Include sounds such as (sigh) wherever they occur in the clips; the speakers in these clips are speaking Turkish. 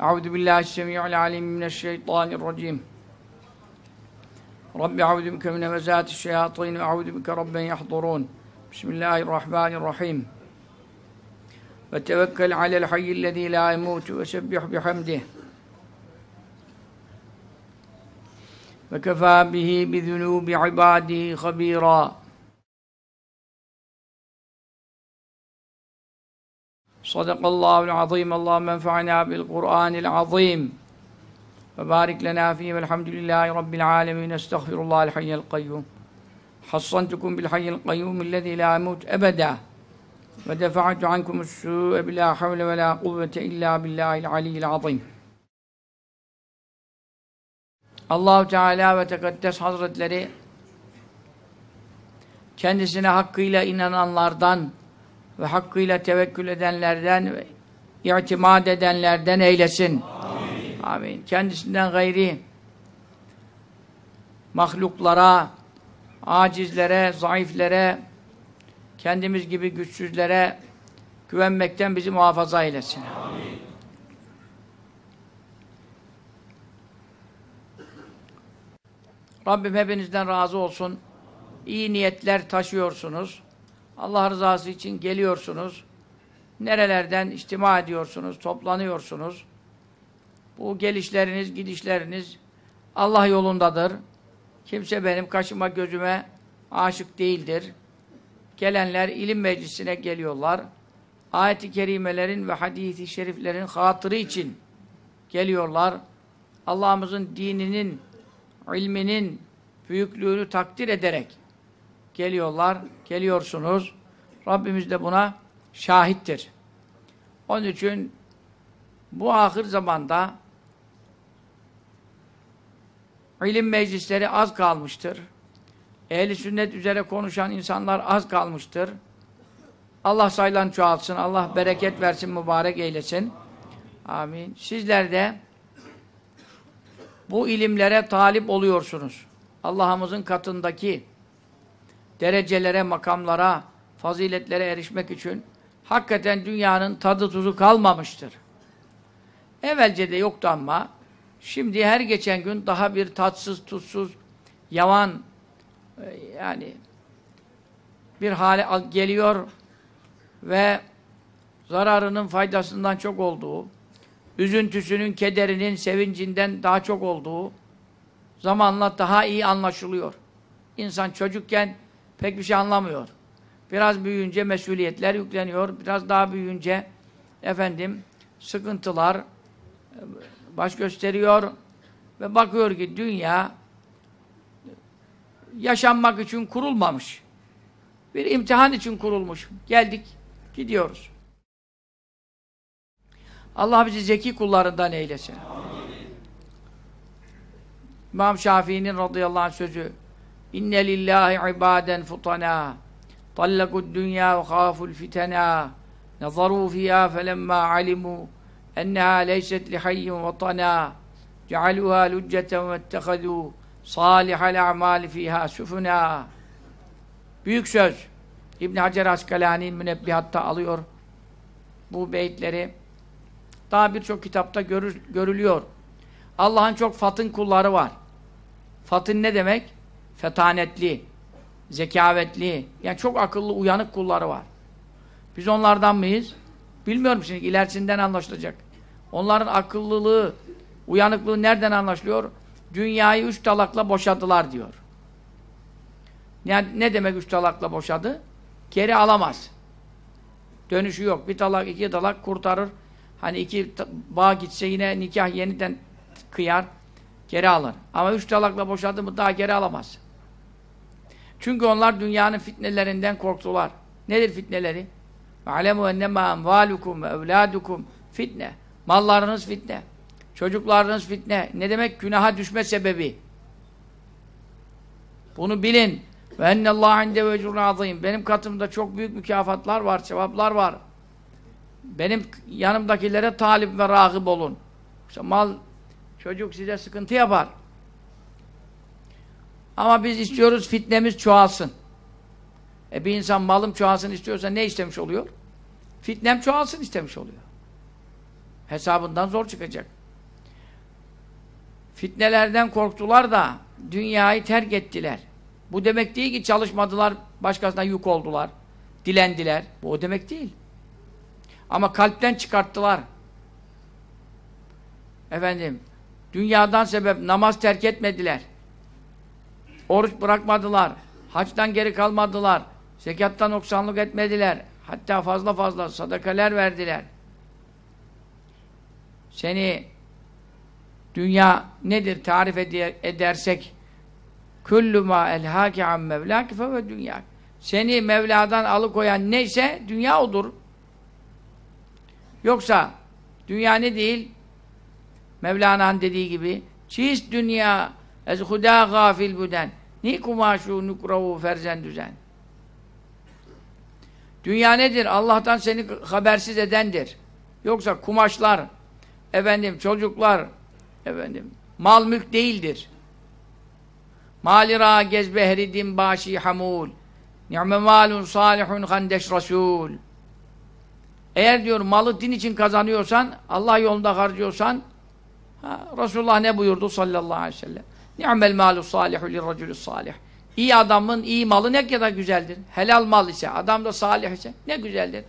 أعوذ بالله السميع العليم من الشيطان الرجيم. رب أعوذ بك من همزات الشياطين وأعوذ بك رب يحضرون. بسم الله الرحمن الرحيم. وتوكل على الحي الذي لا يموت وسبح بحمده. وكفى به بذنوب عباده خبيرا. صدق الله العظيم اللهم انفعنا بالقرآن العظيم وبارك لنا فيه والحمد لله رب العالمين استغفر الله الحي القيوم حصنتكم بالحي القيوم الذي لا يموت أبدا ودفعت عنكم السوء بلا حول ولا قوة إلا بالله العلي العظيم Allahu Teala ve Tekaddes Hazretleri kendisine hakkıyla inananlardan ve hakkıyla tevekkül edenlerden itimat edenlerden eylesin. Amin. Amin. Kendisinden gayri mahluklara, acizlere, zayıflere, kendimiz gibi güçsüzlere güvenmekten bizi muhafaza eylesin. Amin. Rabbim hepinizden razı olsun. İyi niyetler taşıyorsunuz. Allah rızası için geliyorsunuz. Nerelerden içtima ediyorsunuz, toplanıyorsunuz. Bu gelişleriniz, gidişleriniz Allah yolundadır. Kimse benim kaşıma gözüme aşık değildir. Gelenler ilim meclisine geliyorlar. Ayet-i kerimelerin ve hadis-i şeriflerin hatırı için geliyorlar. Allah'ımızın dininin, ilminin büyüklüğünü takdir ederek geliyorlar, geliyorsunuz. Rabbimiz de buna şahittir. Onun için bu ahir zamanda ilim meclisleri az kalmıştır. Ehli sünnet üzere konuşan insanlar az kalmıştır. Allah sayılan çoğaltsın, Allah bereket versin, mübarek eylesin. Amin. Sizler de bu ilimlere talip oluyorsunuz. Allah'ımızın katındaki derecelere, makamlara, faziletlere erişmek için hakikaten dünyanın tadı tuzu kalmamıştır. Evvelce de yoktu ama şimdi her geçen gün daha bir tatsız, tuzsuz, yavan e, yani bir hale geliyor ve zararının faydasından çok olduğu, üzüntüsünün, kederinin, sevincinden daha çok olduğu zamanla daha iyi anlaşılıyor. İnsan çocukken pek bir şey anlamıyor. Biraz büyüyünce mesuliyetler yükleniyor. Biraz daha büyüyünce efendim sıkıntılar e, baş gösteriyor ve bakıyor ki dünya yaşanmak için kurulmamış. Bir imtihan için kurulmuş. Geldik, gidiyoruz. Allah bizi zeki kullarından eylesin. Amin. İmam Şafii'nin radıyallahu anh sözü İnne lillahi ibaden futana. Tallakud dünya ve khaful fitena nazaru fiyâ felemma alimu enneha leyset lihayyin vatana. Cealuha lucceten ve ettehadû salihal a'mali fiha süfuna. Büyük söz. İbn Hacer Askalani münebbihatta alıyor bu beyitleri daha birçok kitapta görür, görülüyor. Allah'ın çok fatın kulları var. Fatın ne demek? Fetanetli, zekavetli, yani çok akıllı, uyanık kulları var. Biz onlardan mıyız? Bilmiyorum şimdi, ilerisinden anlaşılacak. Onların akıllılığı, uyanıklığı nereden anlaşılıyor? Dünyayı üç talakla boşadılar diyor. Yani ne demek üç talakla boşadı? Geri alamaz. Dönüşü yok. Bir talak, iki talak kurtarır. Hani iki bağ gitse yine nikah yeniden kıyar, geri alır. Ama üç talakla boşadı mı daha geri alamaz. Çünkü onlar dünyanın fitnelerinden korktular. Nedir fitneleri? Alemu ennemâ emvâlukum ve evlâdukum fitne. Mallarınız fitne. Çocuklarınız fitne. Ne demek? Günaha düşme sebebi. Bunu bilin. Ve ennallâhe inde vecrun azîm. Benim katımda çok büyük mükafatlar var, cevaplar var. Benim yanımdakilere talip ve rağıb olun. İşte mal, çocuk size sıkıntı yapar. Ama biz istiyoruz fitnemiz çoğalsın. E bir insan malım çoğalsın istiyorsa ne istemiş oluyor? Fitnem çoğalsın istemiş oluyor. Hesabından zor çıkacak. Fitnelerden korktular da dünyayı terk ettiler. Bu demek değil ki çalışmadılar, başkasına yük oldular, dilendiler. Bu o demek değil. Ama kalpten çıkarttılar. Efendim, dünyadan sebep namaz terk etmediler. Oruç bırakmadılar. Haçtan geri kalmadılar. Zekattan noksanlık etmediler. Hatta fazla fazla sadakaler verdiler. Seni dünya nedir tarif edersek kullu ma elhâke an mevlâke fe dünya. Seni Mevla'dan alıkoyan neyse dünya odur. Yoksa dünya ne değil? Mevlana'nın dediği gibi çiz dünya ez hudâ gâfil büden ni kumaşu nukravu ferzen düzen. Dünya nedir? Allah'tan seni habersiz edendir. Yoksa kumaşlar, efendim çocuklar, efendim mal mülk değildir. Malira gezbehridim başi hamul. Ni'me malun salihun handeş rasul. Eğer diyor malı din için kazanıyorsan, Allah yolunda harcıyorsan, ha, Resulullah ne buyurdu sallallahu aleyhi ve sellem? Ni'mel malu salihu lirracülü salih. İyi adamın iyi malı ne kadar güzeldir. Helal mal ise, adam da salih ise ne güzeldir.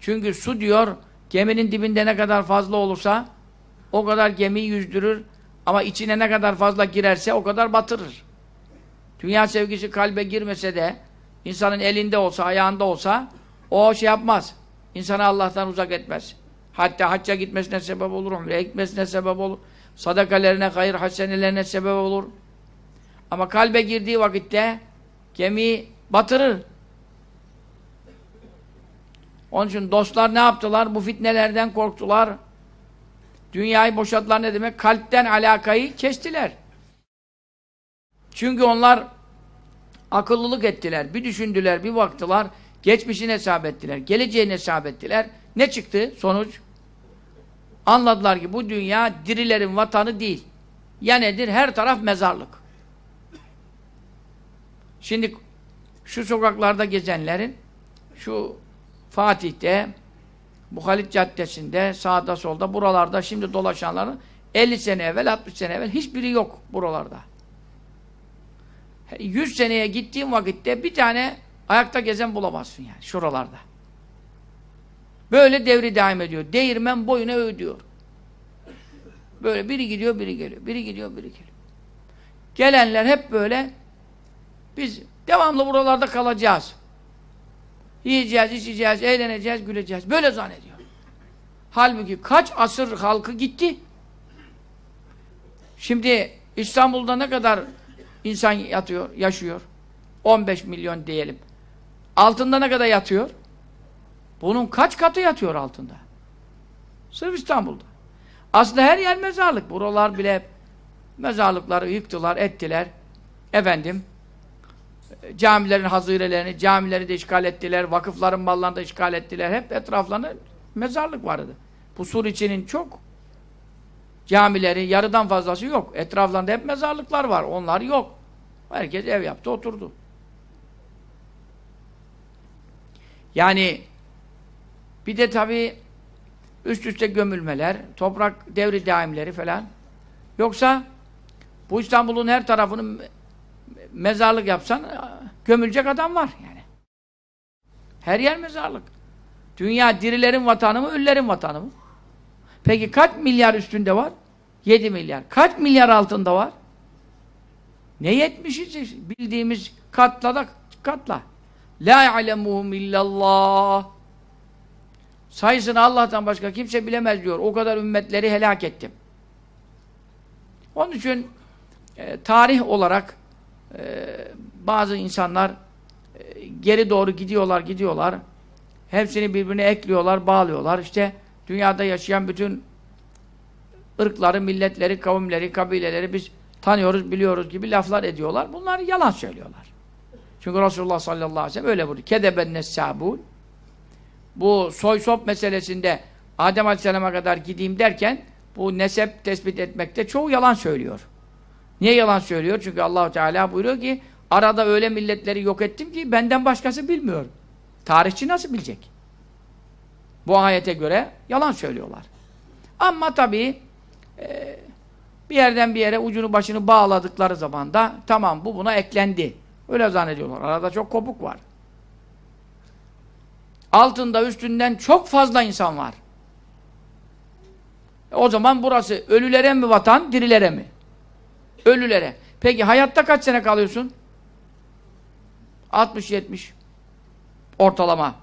Çünkü su diyor, geminin dibinde ne kadar fazla olursa o kadar gemiyi yüzdürür ama içine ne kadar fazla girerse o kadar batırır. Dünya sevgisi kalbe girmese de insanın elinde olsa, ayağında olsa o şey yapmaz. İnsanı Allah'tan uzak etmez. Hatta hacca gitmesine sebep olur, umreye gitmesine sebep olur. Sadakalerine, hayır hasenelerine sebep olur. Ama kalbe girdiği vakitte gemiyi batırır. Onun için dostlar ne yaptılar? Bu fitnelerden korktular. Dünyayı boşalttılar ne demek? Kalpten alakayı kestiler. Çünkü onlar akıllılık ettiler. Bir düşündüler, bir baktılar. Geçmişini hesap ettiler. Geleceğini hesap ettiler. Ne çıktı sonuç? Anladılar ki bu dünya dirilerin vatanı değil. Ya nedir? Her taraf mezarlık. Şimdi şu sokaklarda gezenlerin şu Fatih'te bu Halit Caddesi'nde sağda solda buralarda şimdi dolaşanların 50 sene evvel 60 sene evvel hiçbiri yok buralarda. 100 seneye gittiğim vakitte bir tane ayakta gezen bulamazsın yani şuralarda. Böyle devri devam ediyor. Değirmen boyuna ödüyor. Böyle biri gidiyor, biri geliyor. Biri gidiyor, biri geliyor. Gelenler hep böyle biz devamlı buralarda kalacağız. Yiyeceğiz, içeceğiz, eğleneceğiz, güleceğiz. Böyle zannediyor. Halbuki kaç asır halkı gitti. Şimdi İstanbul'da ne kadar insan yatıyor, yaşıyor? 15 milyon diyelim. Altında ne kadar yatıyor? Bunun kaç katı yatıyor altında? Sırf İstanbul'da. Aslında her yer mezarlık. Buralar bile mezarlıkları yıktılar, ettiler. Efendim, camilerin hazirelerini, camileri de işgal ettiler, vakıfların mallarını da işgal ettiler. Hep etraflarında mezarlık vardı. Bu sur içinin çok camileri, yarıdan fazlası yok. Etraflarında hep mezarlıklar var. Onlar yok. Herkes ev yaptı, oturdu. Yani bir de tabii üst üste gömülmeler, toprak devri daimleri falan. Yoksa bu İstanbul'un her tarafını mezarlık yapsan gömülecek adam var yani. Her yer mezarlık. Dünya dirilerin vatanı mı, ölülerin vatanı mı? Peki kaç milyar üstünde var? 7 milyar. Kaç milyar altında var? Ne yetmişiz? Bildiğimiz katla da katla. La ya'lemuhum illallah. Sayısını Allah'tan başka kimse bilemez diyor. O kadar ümmetleri helak ettim. Onun için e, tarih olarak e, bazı insanlar e, geri doğru gidiyorlar, gidiyorlar. Hepsini birbirine ekliyorlar, bağlıyorlar. İşte dünyada yaşayan bütün ırkları, milletleri, kavimleri, kabileleri biz tanıyoruz, biliyoruz gibi laflar ediyorlar. Bunlar yalan söylüyorlar. Çünkü Resulullah sallallahu aleyhi ve sellem öyle buyuruyor. Kedeben nessâbûn Bu soy sop meselesinde Adem aleyhisselama kadar gideyim derken bu nesep tespit etmekte çoğu yalan söylüyor. Niye yalan söylüyor? Çünkü Allahu Teala buyuruyor ki arada öyle milletleri yok ettim ki benden başkası bilmiyor. Tarihçi nasıl bilecek? Bu ayete göre yalan söylüyorlar. Ama tabii e, bir yerden bir yere ucunu başını bağladıkları zaman da tamam bu buna eklendi. Öyle zannediyorlar. Arada çok kopuk var. Altında üstünden çok fazla insan var. E, o zaman burası ölülere mi vatan, dirilere mi? Ölülere. Peki hayatta kaç sene kalıyorsun? 60-70 ortalama.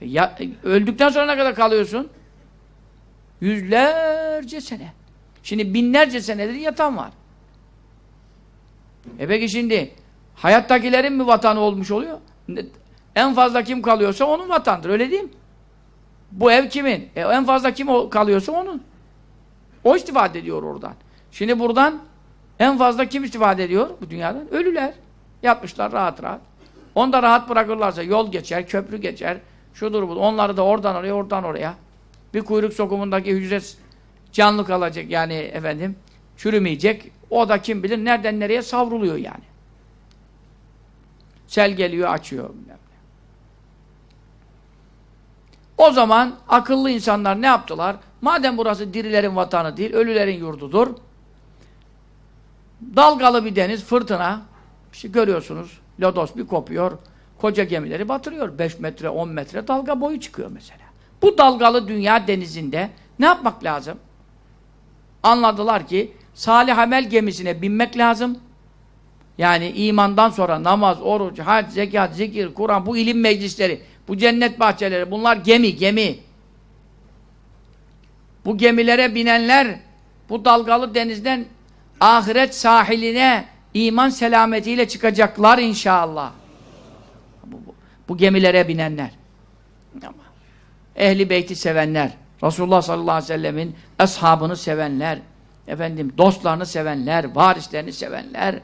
Ya, öldükten sonra ne kadar kalıyorsun? Yüzlerce sene. Şimdi binlerce senedir yatan var. E peki şimdi hayattakilerin mi vatanı olmuş oluyor? En fazla kim kalıyorsa onun vatandır. Öyle değil mi? Bu ev kimin? E en fazla kim kalıyorsa onun. O istifade ediyor oradan. Şimdi buradan en fazla kim istifade ediyor bu dünyadan? Ölüler. Yatmışlar rahat rahat. Onu da rahat bırakırlarsa yol geçer, köprü geçer, şudur bu. Onları da oradan oraya, oradan oraya. Bir kuyruk sokumundaki hücre canlı kalacak yani efendim çürümeyecek. O da kim bilir nereden nereye savruluyor yani. Sel geliyor, açıyor. O zaman akıllı insanlar ne yaptılar? Madem burası dirilerin vatanı değil, ölülerin yurdudur. Dalgalı bir deniz, fırtına. İşte görüyorsunuz, lodos bir kopuyor. Koca gemileri batırıyor. 5 metre, 10 metre dalga boyu çıkıyor mesela. Bu dalgalı dünya denizinde ne yapmak lazım? Anladılar ki salih amel gemisine binmek lazım. Yani imandan sonra namaz, oruç, hac, zekat, zikir, Kur'an, bu ilim meclisleri, bu cennet bahçeleri, bunlar gemi, gemi. Bu gemilere binenler, bu dalgalı denizden ahiret sahiline iman selametiyle çıkacaklar inşallah. Bu, bu, bu gemilere binenler. Ehli beyti sevenler, Resulullah sallallahu aleyhi ve sellemin ashabını sevenler, efendim dostlarını sevenler, varislerini sevenler,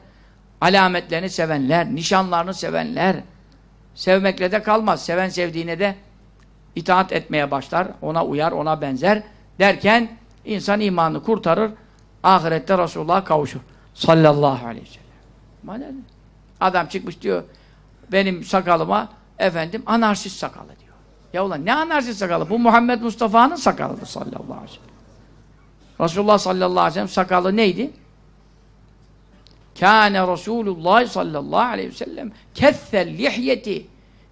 alametlerini sevenler, nişanlarını sevenler, sevmekle de kalmaz. Seven sevdiğine de itaat etmeye başlar, ona uyar, ona benzer derken insan imanını kurtarır, ahirette Resulullah'a kavuşur. Sallallahu aleyhi ve sellem. Adam çıkmış diyor, benim sakalıma efendim anarşist sakalı diyor. Ya ulan ne anarşist sakalı? Bu Muhammed Mustafa'nın sakalıdır sallallahu aleyhi ve sellem. Resulullah sallallahu aleyhi ve sellem sakalı neydi? Kâne Resulullah sallallahu aleyhi ve sellem keffel lihyeti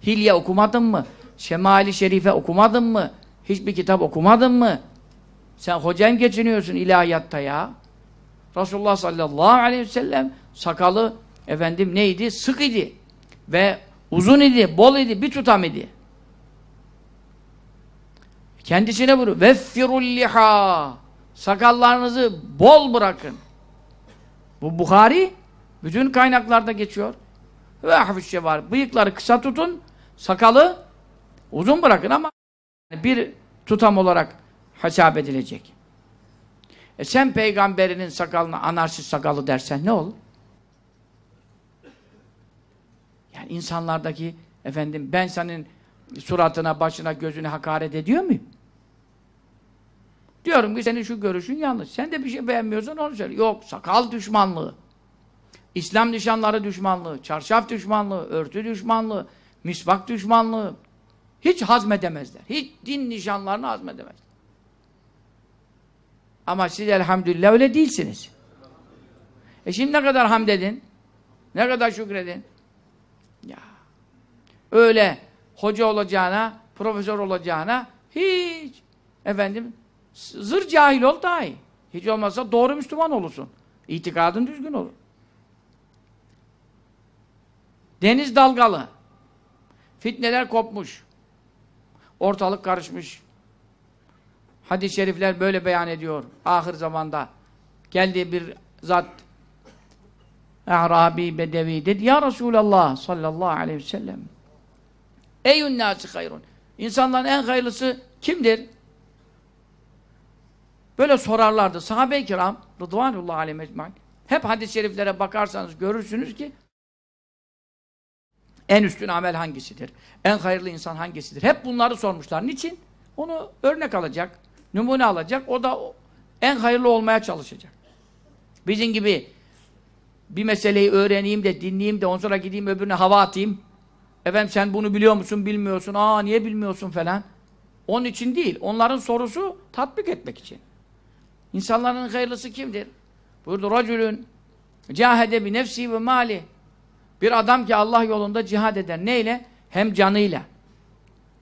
Hilye okumadın mı? Şemali Şerife okumadın mı? Hiçbir kitap okumadın mı? Sen hocam geçiniyorsun ilahiyatta ya. Resulullah sallallahu aleyhi ve sellem sakalı efendim neydi? Sık idi. Ve uzun idi, bol idi, bir tutam idi. Kendisine bunu veffirul liha sakallarınızı bol bırakın. Bu Bukhari bütün kaynaklarda geçiyor. Ve hafifçe var. Bıyıkları kısa tutun, sakalı uzun bırakın ama bir tutam olarak hesap edilecek. E sen peygamberinin sakalına anarşist sakalı dersen ne olur? Yani insanlardaki efendim ben senin suratına, başına, gözüne hakaret ediyor muyum? Diyorum ki senin şu görüşün yanlış. Sen de bir şey beğenmiyorsan onu söyle. Yok, sakal düşmanlığı. İslam nişanları düşmanlığı, çarşaf düşmanlığı, örtü düşmanlığı, misvak düşmanlığı. Hiç hazmedemezler. Hiç din nişanlarını hazmedemezler. Ama siz elhamdülillah öyle değilsiniz. E şimdi ne kadar hamd edin? Ne kadar şükredin? Ya. Öyle hoca olacağına, profesör olacağına hiç efendim zır cahil ol daha iyi. Hiç olmazsa doğru Müslüman olursun. İtikadın düzgün olur. Deniz dalgalı. Fitneler kopmuş. Ortalık karışmış. Hadis-i şerifler böyle beyan ediyor. Ahir zamanda geldi bir zat Arabi Bedevi dedi. Ya Resulallah sallallahu aleyhi ve sellem Eyyün nâsi hayrun. İnsanların en hayırlısı kimdir? Böyle sorarlardı. Sahabe-i kiram, Rıdvanullah aleyhi. Hep hadis-i şeriflere bakarsanız görürsünüz ki en üstün amel hangisidir? En hayırlı insan hangisidir? Hep bunları sormuşlar. Niçin? Onu örnek alacak, numune alacak. O da en hayırlı olmaya çalışacak. Bizim gibi bir meseleyi öğreneyim de, dinleyeyim de, ondan sonra gideyim öbürüne hava atayım. Efendim sen bunu biliyor musun, bilmiyorsun. Aa niye bilmiyorsun falan. Onun için değil. Onların sorusu tatbik etmek için. İnsanların hayırlısı kimdir? Buyurdu racülün cahede bi nefsi ve mali. Bir adam ki Allah yolunda cihad eder. Neyle? Hem canıyla,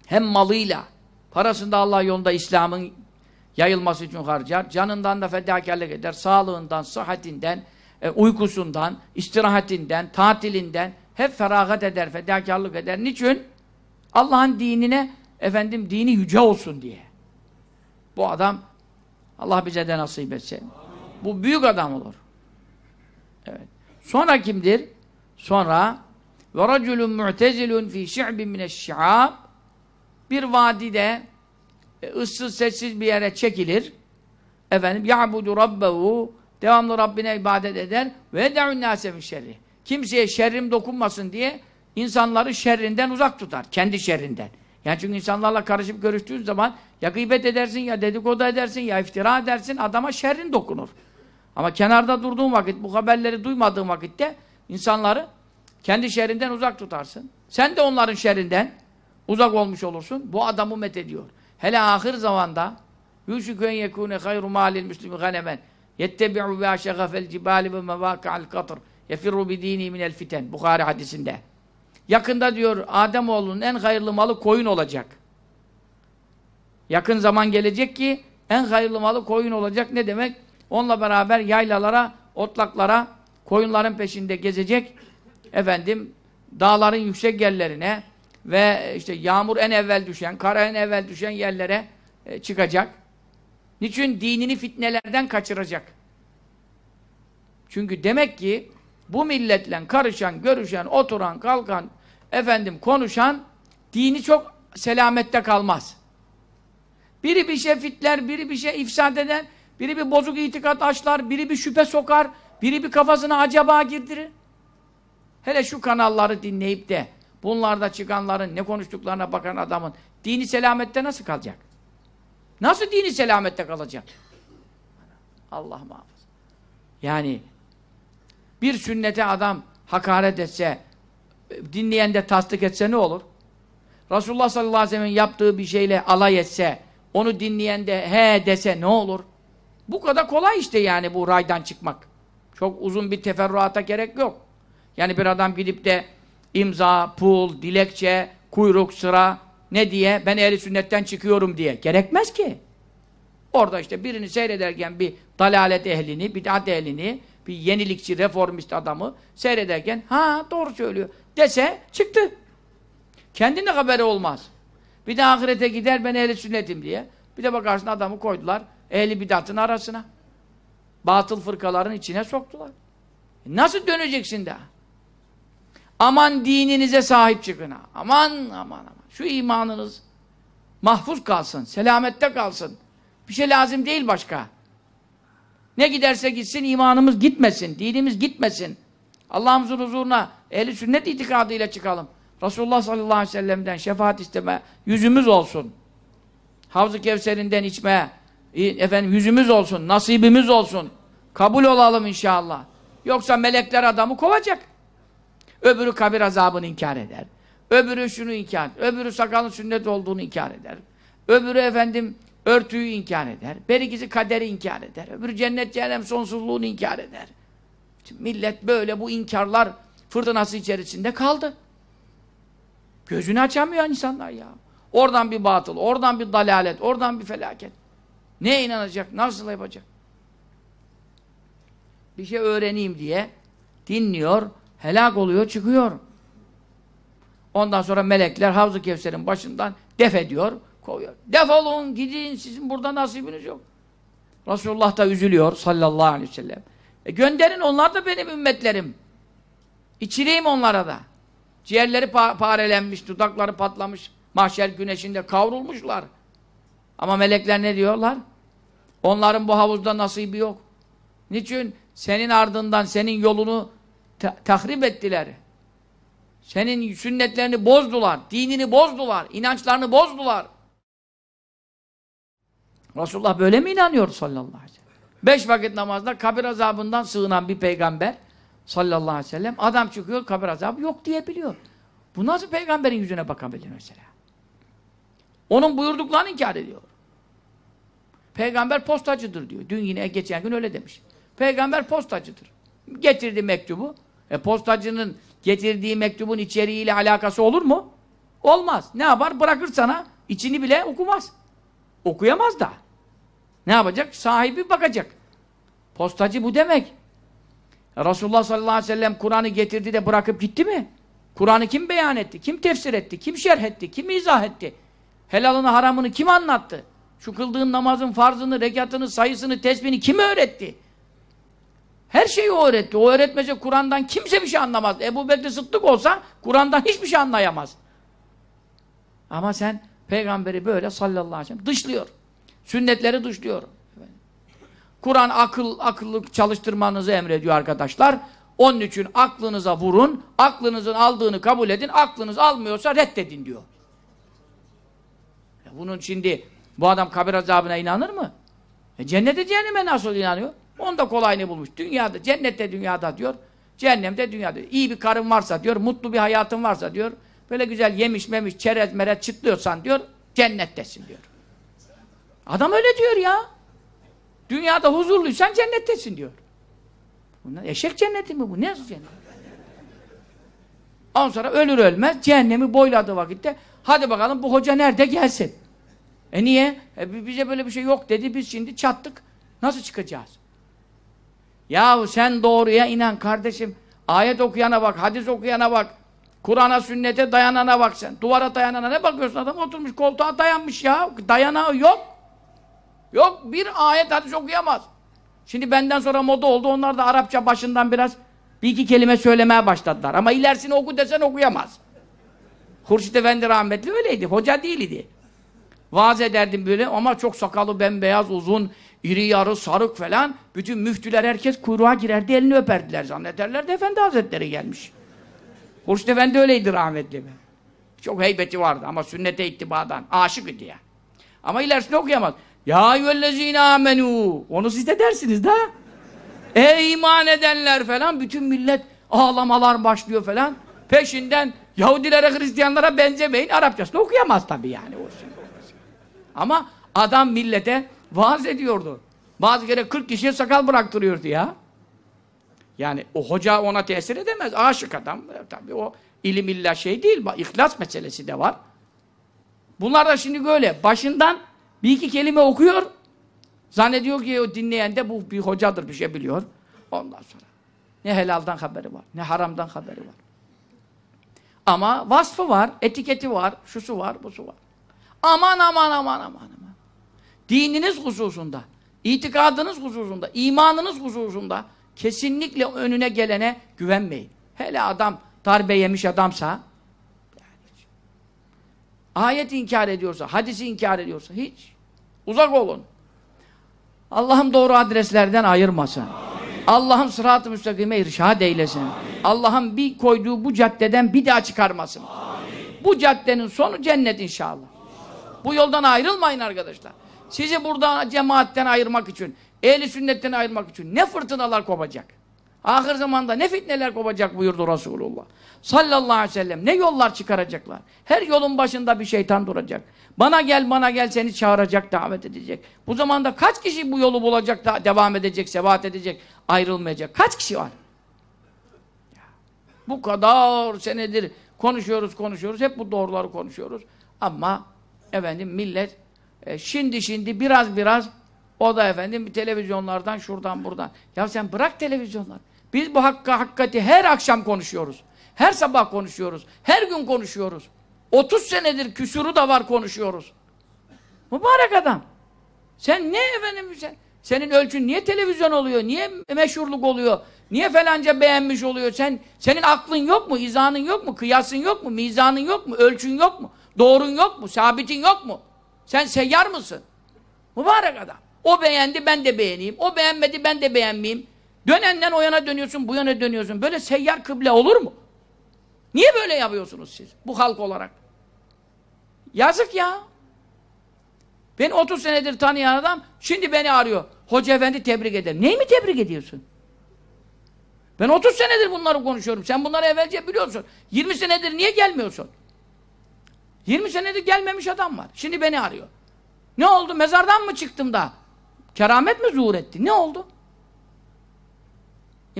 hem malıyla. Parasında Allah yolunda İslam'ın yayılması için harcar. Canından da fedakarlık eder. Sağlığından, sıhhatinden, e, uykusundan, istirahatinden, tatilinden hep feragat eder, fedakarlık eder. Niçin? Allah'ın dinine, efendim dini yüce olsun diye. Bu adam Allah bize de nasip etse. Bu büyük adam olur. Evet. Sonra kimdir? Sonra ve raculun mu'tezilun fi şi'bin mineşşi'ab bir vadide e, ıssız sessiz bir yere çekilir. Efendim ya'budu rabbehu devamlı Rabbine ibadet eder ve de'un nâse şerri. Kimseye şerrim dokunmasın diye insanları şerrinden uzak tutar. Kendi şerrinden. Yani çünkü insanlarla karışıp görüştüğün zaman ya gıybet edersin ya dedikodu edersin ya iftira edersin adama şerrin dokunur. Ama kenarda durduğun vakit bu haberleri duymadığın vakitte insanları kendi şerrinden uzak tutarsın. Sen de onların şerrinden uzak olmuş olursun. Bu adamı met ediyor. Hele ahir zamanda yuşikü en yekûne hayru mâlil müslümü ghanemen yettebi'u ve aşegafel cibâli ve mevâka'al katr yefirru bidînî Bukhari hadisinde. Yakında diyor Ademoğlunun en hayırlı malı koyun olacak. Yakın zaman gelecek ki en hayırlı malı koyun olacak. Ne demek? Onunla beraber yaylalara, otlaklara, koyunların peşinde gezecek. Efendim, dağların yüksek yerlerine ve işte yağmur en evvel düşen, kar en evvel düşen yerlere e, çıkacak. Niçin? Dinini fitnelerden kaçıracak. Çünkü demek ki bu milletle karışan, görüşen, oturan, kalkan, efendim konuşan dini çok selamette kalmaz. Biri bir şey fitler, biri bir şey ifsad eder, biri bir bozuk itikat açlar, biri bir şüphe sokar, biri bir kafasına acaba girdirir. Hele şu kanalları dinleyip de bunlarda çıkanların ne konuştuklarına bakan adamın dini selamette nasıl kalacak? Nasıl dini selamette kalacak? Allah muhafaza. Yani bir sünnete adam hakaret etse, dinleyen de tasdik etse ne olur? Resulullah sallallahu aleyhi ve sellem'in yaptığı bir şeyle alay etse, onu dinleyen de he dese ne olur? Bu kadar kolay işte yani bu raydan çıkmak. Çok uzun bir teferruata gerek yok. Yani bir adam gidip de imza, pul, dilekçe, kuyruk, sıra ne diye ben ehli sünnetten çıkıyorum diye gerekmez ki. Orada işte birini seyrederken bir dalalet ehlini, bid'at ehlini, bir yenilikçi, reformist adamı seyrederken ha doğru söylüyor dese çıktı. Kendine haberi olmaz. Bir de ahirete gider ben ehli sünnetim diye. Bir de bakarsın adamı koydular ehli bidatın arasına. Batıl fırkaların içine soktular. E nasıl döneceksin daha? Aman dininize sahip çıkın ha. Aman aman aman. Şu imanınız mahfuz kalsın, selamette kalsın. Bir şey lazım değil başka. Ne giderse gitsin imanımız gitmesin, dinimiz gitmesin. Allah'ımızın huzuruna ehli sünnet itikadıyla çıkalım. Resulullah sallallahu aleyhi ve sellem'den şefaat isteme yüzümüz olsun. Havz-ı Kevser'inden içmeye efendim yüzümüz olsun, nasibimiz olsun. Kabul olalım inşallah. Yoksa melekler adamı kovacak. Öbürü kabir azabını inkar eder. Öbürü şunu inkar eder. Öbürü sakalın sünnet olduğunu inkar eder. Öbürü efendim örtüyü inkar eder. Berikisi kaderi inkar eder. Öbürü cennet cehennem sonsuzluğunu inkar eder. Şimdi millet böyle bu inkarlar fırtınası içerisinde kaldı. Gözünü açamıyor insanlar ya. Oradan bir batıl, oradan bir dalalet, oradan bir felaket. Neye inanacak, nasıl yapacak? Bir şey öğreneyim diye dinliyor, helak oluyor, çıkıyor. Ondan sonra melekler Havz-ı Kevser'in başından def ediyor, kovuyor. Defolun, gidin, sizin burada nasibiniz yok. Resulullah da üzülüyor sallallahu aleyhi ve sellem. E gönderin, onlar da benim ümmetlerim. İçireyim onlara da. Ciğerleri pa parelenmiş, dudakları patlamış. Mahşer güneşinde kavrulmuşlar. Ama melekler ne diyorlar? Onların bu havuzda nasibi yok. Niçin? Senin ardından senin yolunu tahrip ettiler. Senin sünnetlerini bozdular, dinini bozdular, inançlarını bozdular. Resulullah böyle mi inanıyor sallallahu aleyhi ve sellem? Beş vakit namazda kabir azabından sığınan bir peygamber sallallahu aleyhi ve sellem adam çıkıyor kabir azabı yok diyebiliyor. Bu nasıl peygamberin yüzüne bakabilir mesela? Onun buyurduklarını inkar ediyor. Peygamber postacıdır diyor. Dün yine geçen gün öyle demiş. Peygamber postacıdır. Getirdi mektubu. E postacının getirdiği mektubun içeriğiyle alakası olur mu? Olmaz. Ne yapar? Bırakır sana. içini bile okumaz. Okuyamaz da. Ne yapacak? Sahibi bakacak. Postacı bu demek. Resulullah sallallahu aleyhi ve sellem Kur'an'ı getirdi de bırakıp gitti mi? Kur'an'ı kim beyan etti? Kim tefsir etti? Kim şerh etti? Kim izah etti? Helalını haramını kim anlattı? Şu kıldığın namazın farzını, rekatını, sayısını, tesbihini kim öğretti? Her şeyi o öğretti. O öğretmese Kur'an'dan kimse bir şey anlamaz. Ebu Bekir Sıddık olsa Kur'an'dan hiçbir şey anlayamaz. Ama sen peygamberi böyle sallallahu aleyhi ve sellem dışlıyor. Sünnetleri dışlıyor. Kur'an akıl akıllı çalıştırmanızı emrediyor arkadaşlar. Onun için aklınıza vurun, aklınızın aldığını kabul edin, aklınız almıyorsa reddedin diyor. Bunun şimdi bu adam kabir azabına inanır mı? E cennete cehenneme nasıl inanıyor? Onda kolayını bulmuş. Dünyada, cennette dünyada diyor. Cehennemde dünyada. İyi bir karın varsa diyor, mutlu bir hayatın varsa diyor. Böyle güzel yemiş memiş, çerez meret çıtlıyorsan diyor, cennettesin diyor. Adam öyle diyor ya. Dünyada huzurluysan cennettesin diyor. Bunlar eşek cenneti mi bu? Ne cennet? Ondan sonra ölür ölmez cehennemi boyladığı vakitte hadi bakalım bu hoca nerede gelsin. E niye? E bize böyle bir şey yok dedi biz şimdi çattık. Nasıl çıkacağız? Yahu sen doğruya inan kardeşim. Ayet okuyana bak, hadis okuyana bak. Kur'an'a, sünnete dayanana bak sen. Duvara dayanana ne bakıyorsun? Adam oturmuş koltuğa dayanmış ya. Dayanağı yok. Yok bir ayet hadis okuyamaz. Şimdi benden sonra moda oldu. Onlar da Arapça başından biraz bir iki kelime söylemeye başladılar. Ama ilerisini oku desen okuyamaz. Hurşit Efendi rahmetli öyleydi. Hoca değildi. Vaaz ederdim böyle ama çok sakalı bembeyaz uzun iri yarı sarık falan bütün müftüler herkes kuyruğa girerdi elini öperdiler zannederlerdi Efendi Hazretleri gelmiş. Hurşit Efendi öyleydi rahmetli. Çok heybeti vardı ama sünnete ittibadan aşık idi ya. Ama ilerisini okuyamaz. Ya eyyühellezine amenu. Onu siz de dersiniz da. Ey iman edenler falan bütün millet ağlamalar başlıyor falan. Peşinden Yahudilere, Hristiyanlara benzemeyin. Arapçasını okuyamaz tabii yani. Ama adam millete vaaz ediyordu. Bazı kere 40 kişiye sakal bıraktırıyordu ya. Yani o hoca ona tesir edemez. Aşık adam. E, tabii o ilim illa şey değil. İhlas meselesi de var. Bunlar da şimdi böyle. Başından bir iki kelime okuyor. Zannediyor ki o dinleyen de bu bir hocadır, bir şey biliyor. Ondan sonra ne helaldan haberi var, ne haramdan haberi var. Ama vasfı var, etiketi var, şusu var, busu var. Aman aman aman aman aman. Dininiz hususunda, itikadınız hususunda, imanınız hususunda kesinlikle önüne gelene güvenmeyin. Hele adam darbe yemiş adamsa ayet inkar ediyorsa, hadisi inkar ediyorsa hiç uzak olun. Allah'ım doğru adreslerden ayırmasın. Allah'ım sırat-ı müstakime irşad eylesin. Allah'ım bir koyduğu bu caddeden bir daha çıkarmasın. Amin. Bu caddenin sonu cennet inşallah. inşallah. Bu yoldan ayrılmayın arkadaşlar. Sizi buradan cemaatten ayırmak için, ehli sünnetten ayırmak için ne fırtınalar kopacak. Ahir zamanda ne fitneler kopacak buyurdu Resulullah. Sallallahu aleyhi ve sellem. Ne yollar çıkaracaklar. Her yolun başında bir şeytan duracak. Bana gel bana gel seni çağıracak, davet edecek. Bu zamanda kaç kişi bu yolu bulacak da devam edecek, sebat edecek, ayrılmayacak. Kaç kişi var? Bu kadar senedir konuşuyoruz, konuşuyoruz. Hep bu doğruları konuşuyoruz. Ama efendim millet e, şimdi şimdi biraz biraz o da efendim televizyonlardan şuradan buradan. Ya sen bırak televizyonlar. Biz bu hakka hakikati her akşam konuşuyoruz. Her sabah konuşuyoruz. Her gün konuşuyoruz. 30 senedir küsuru da var konuşuyoruz. Mübarek adam. Sen ne efendim sen? Senin ölçün niye televizyon oluyor? Niye meşhurluk oluyor? Niye falanca beğenmiş oluyor? Sen senin aklın yok mu? İzanın yok mu? Kıyasın yok mu? Mizanın yok mu? Ölçün yok mu? Doğrun yok mu? Sabitin yok mu? Sen seyyar mısın? Mübarek adam. O beğendi ben de beğeneyim. O beğenmedi ben de beğenmeyeyim. Dönenden o yana dönüyorsun, bu yana dönüyorsun. Böyle seyyar kıble olur mu? Niye böyle yapıyorsunuz siz? Bu halk olarak. Yazık ya. Ben 30 senedir tanıyan adam şimdi beni arıyor. Hoca efendi tebrik ederim. Neyi mi tebrik ediyorsun? Ben 30 senedir bunları konuşuyorum. Sen bunları evvelce biliyorsun. 20 senedir niye gelmiyorsun? 20 senedir gelmemiş adam var. Şimdi beni arıyor. Ne oldu? Mezardan mı çıktım da? Keramet mi zuhur etti? Ne oldu?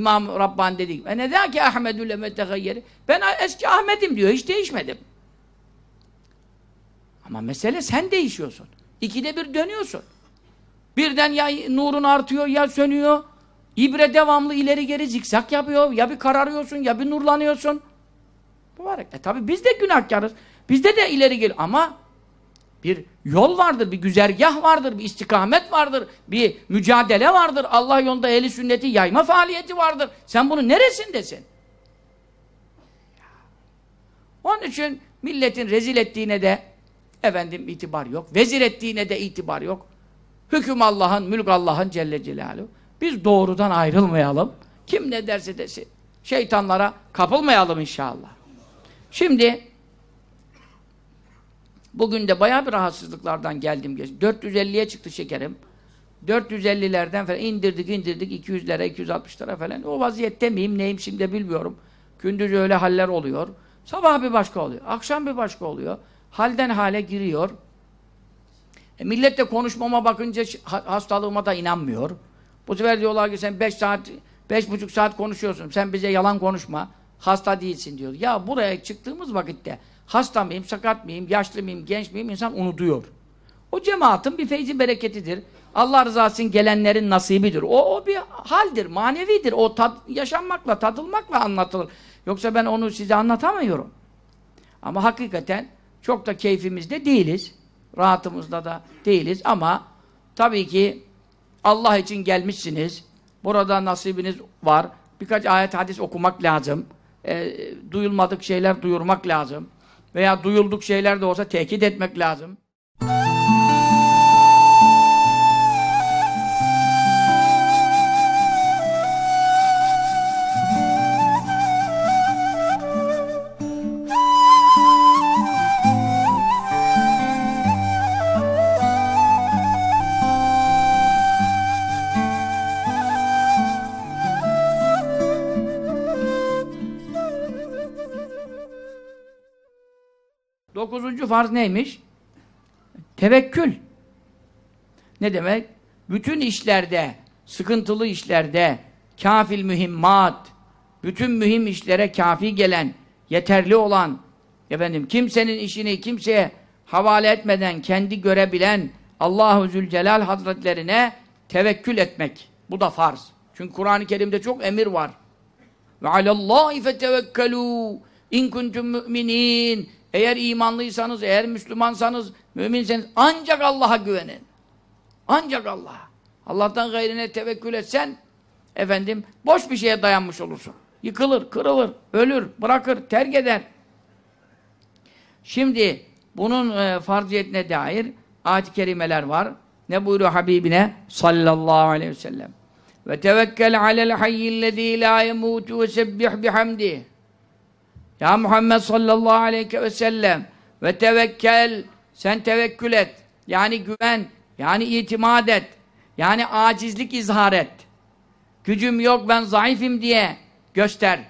İmam Rabbani dedi. E neden ki Ahmedül emetegayyeri? Ben eski Ahmet'im diyor. Hiç değişmedim. Ama mesele sen değişiyorsun. İkide bir dönüyorsun. Birden ya nurun artıyor ya sönüyor. İbre devamlı ileri geri zikzak yapıyor. Ya bir kararıyorsun ya bir nurlanıyorsun. Mübarek. E tabi biz de günahkarız. Bizde de ileri gel ama bir yol vardır, bir güzergah vardır, bir istikamet vardır, bir mücadele vardır. Allah yolunda ehli sünneti yayma faaliyeti vardır. Sen bunun neresindesin? Onun için milletin rezil ettiğine de efendim itibar yok. Vezir ettiğine de itibar yok. Hüküm Allah'ın, mülk Allah'ın Celle Celaluhu. Biz doğrudan ayrılmayalım. Kim ne derse desin. Şeytanlara kapılmayalım inşallah. Şimdi bugün de bayağı bir rahatsızlıklardan geldim geçtim. 450'ye çıktı şekerim. 450'lerden falan indirdik indirdik 200'lere 260'lara falan. O vaziyette miyim neyim şimdi bilmiyorum. Gündüz öyle haller oluyor. Sabah bir başka oluyor. Akşam bir başka oluyor. Halden hale giriyor. E, millet konuşmama bakınca hastalığıma da inanmıyor. Bu sefer diyorlar ki sen 5 saat, beş buçuk saat konuşuyorsun. Sen bize yalan konuşma. Hasta değilsin diyor. Ya buraya çıktığımız vakitte hasta mıyım, sakat mıyım, yaşlı mıyım, genç miyim insan unutuyor. O cemaatin bir feyzi bereketidir. Allah rızası için gelenlerin nasibidir. O, o bir haldir, manevidir. O tad, yaşanmakla, tadılmakla anlatılır. Yoksa ben onu size anlatamıyorum. Ama hakikaten çok da keyfimizde değiliz. Rahatımızda da değiliz ama tabii ki Allah için gelmişsiniz. Burada nasibiniz var. Birkaç ayet hadis okumak lazım. E, duyulmadık şeyler duyurmak lazım. Veya duyulduk şeyler de olsa tekit etmek lazım. Dokuzuncu farz neymiş? Tevekkül. Ne demek? Bütün işlerde, sıkıntılı işlerde, kafil mühimmat, bütün mühim işlere kafi gelen, yeterli olan, efendim kimsenin işini kimseye havale etmeden kendi görebilen Allahu Zülcelal Hazretlerine tevekkül etmek. Bu da farz. Çünkü Kur'an-ı Kerim'de çok emir var. Ve alallahi fetevekkelu in kuntum müminin eğer imanlıysanız, eğer Müslümansanız, müminseniz ancak Allah'a güvenin. Ancak Allah'a. Allah'tan gayrine tevekkül etsen, efendim, boş bir şeye dayanmış olursun. Yıkılır, kırılır, ölür, bırakır, terk eder. Şimdi bunun e, farziyetine dair ayet-i kerimeler var. Ne buyuruyor Habibine sallallahu aleyhi ve sellem? Ve tevekkel alel hayyillezî lâ yemûtu ve sebbih bihamdih. Ya Muhammed sallallahu aleyhi ve sellem ve tevekkel sen tevekkül et. Yani güven, yani itimat et. Yani acizlik izhar et. Gücüm yok ben zayıfım diye göster.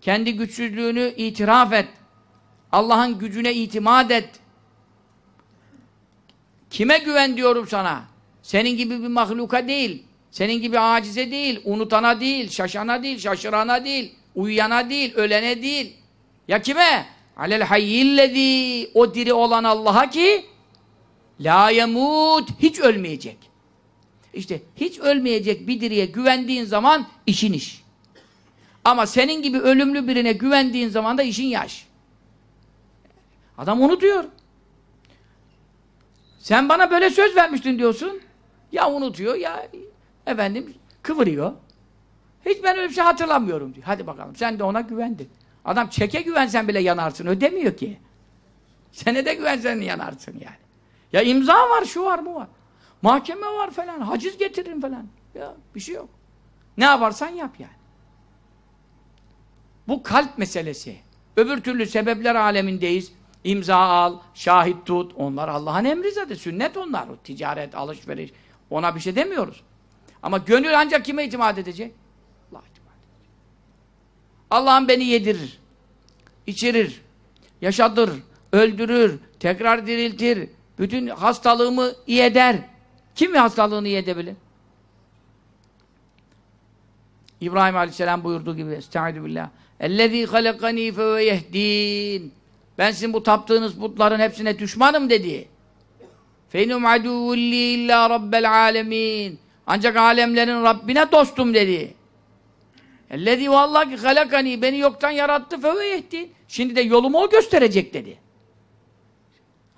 Kendi güçsüzlüğünü itiraf et. Allah'ın gücüne itimat et. Kime güven diyorum sana? Senin gibi bir mahluka değil. Senin gibi acize değil, unutana değil, şaşana değil, şaşırana değil, uyuyana değil, ölene değil. Ya kime? Alel hayyillezî o diri olan Allah'a ki la yemut hiç ölmeyecek. İşte hiç ölmeyecek bir diriye güvendiğin zaman işin iş. Ama senin gibi ölümlü birine güvendiğin zaman da işin yaş. Adam unutuyor. Sen bana böyle söz vermiştin diyorsun. Ya unutuyor ya efendim kıvırıyor. Hiç ben öyle bir şey hatırlamıyorum diyor. Hadi bakalım sen de ona güvendin. Adam çeke güvensen bile yanarsın. Ödemiyor ki. Sene de güvensen yanarsın yani. Ya imza var, şu var, bu var. Mahkeme var falan, haciz getirin falan. Ya bir şey yok. Ne yaparsan yap yani. Bu kalp meselesi. Öbür türlü sebepler alemindeyiz. İmza al, şahit tut. Onlar Allah'ın emri zaten. Sünnet onlar. O ticaret, alışveriş. Ona bir şey demiyoruz. Ama gönül ancak kime itimat edecek? Allah'ım beni yedirir, içirir, yaşatır, öldürür, tekrar diriltir. Bütün hastalığımı iyi eder. Kim hastalığını iyi edebilir? İbrahim Aleyhisselam buyurduğu gibi Estaizu billah. Ellezî halakani fe yehdîn. Ben sizin bu taptığınız putların hepsine düşmanım dedi. Fenum aduvulli illa rabbel alemin. Ancak alemlerin Rabbine dostum dedi. Ellezî vallahi halakani beni yoktan yarattı fe yehdîn. Şimdi de yolumu o gösterecek dedi.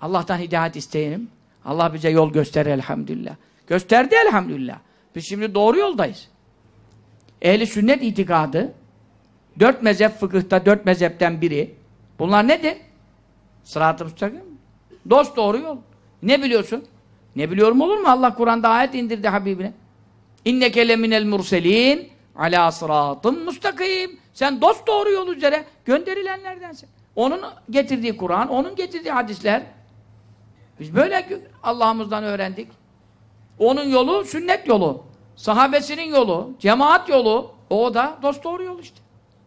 Allah'tan hidayet isteyelim. Allah bize yol gösterir elhamdülillah. Gösterdi elhamdülillah. Biz şimdi doğru yoldayız. Ehli sünnet itikadı dört mezhep fıkıhta dört mezhepten biri. Bunlar nedir? Sırat-ı müstakim. Dost doğru yol. Ne biliyorsun? Ne biliyorum olur mu? Allah Kur'an'da ayet indirdi Habibine. İnneke leminel murselin ala sıratın mustakim. Sen dost doğru yol üzere gönderilenlerdensin. Onun getirdiği Kur'an, onun getirdiği hadisler. Biz böyle Allah'ımızdan öğrendik. Onun yolu sünnet yolu. Sahabesinin yolu, cemaat yolu. O da dost doğru yol işte.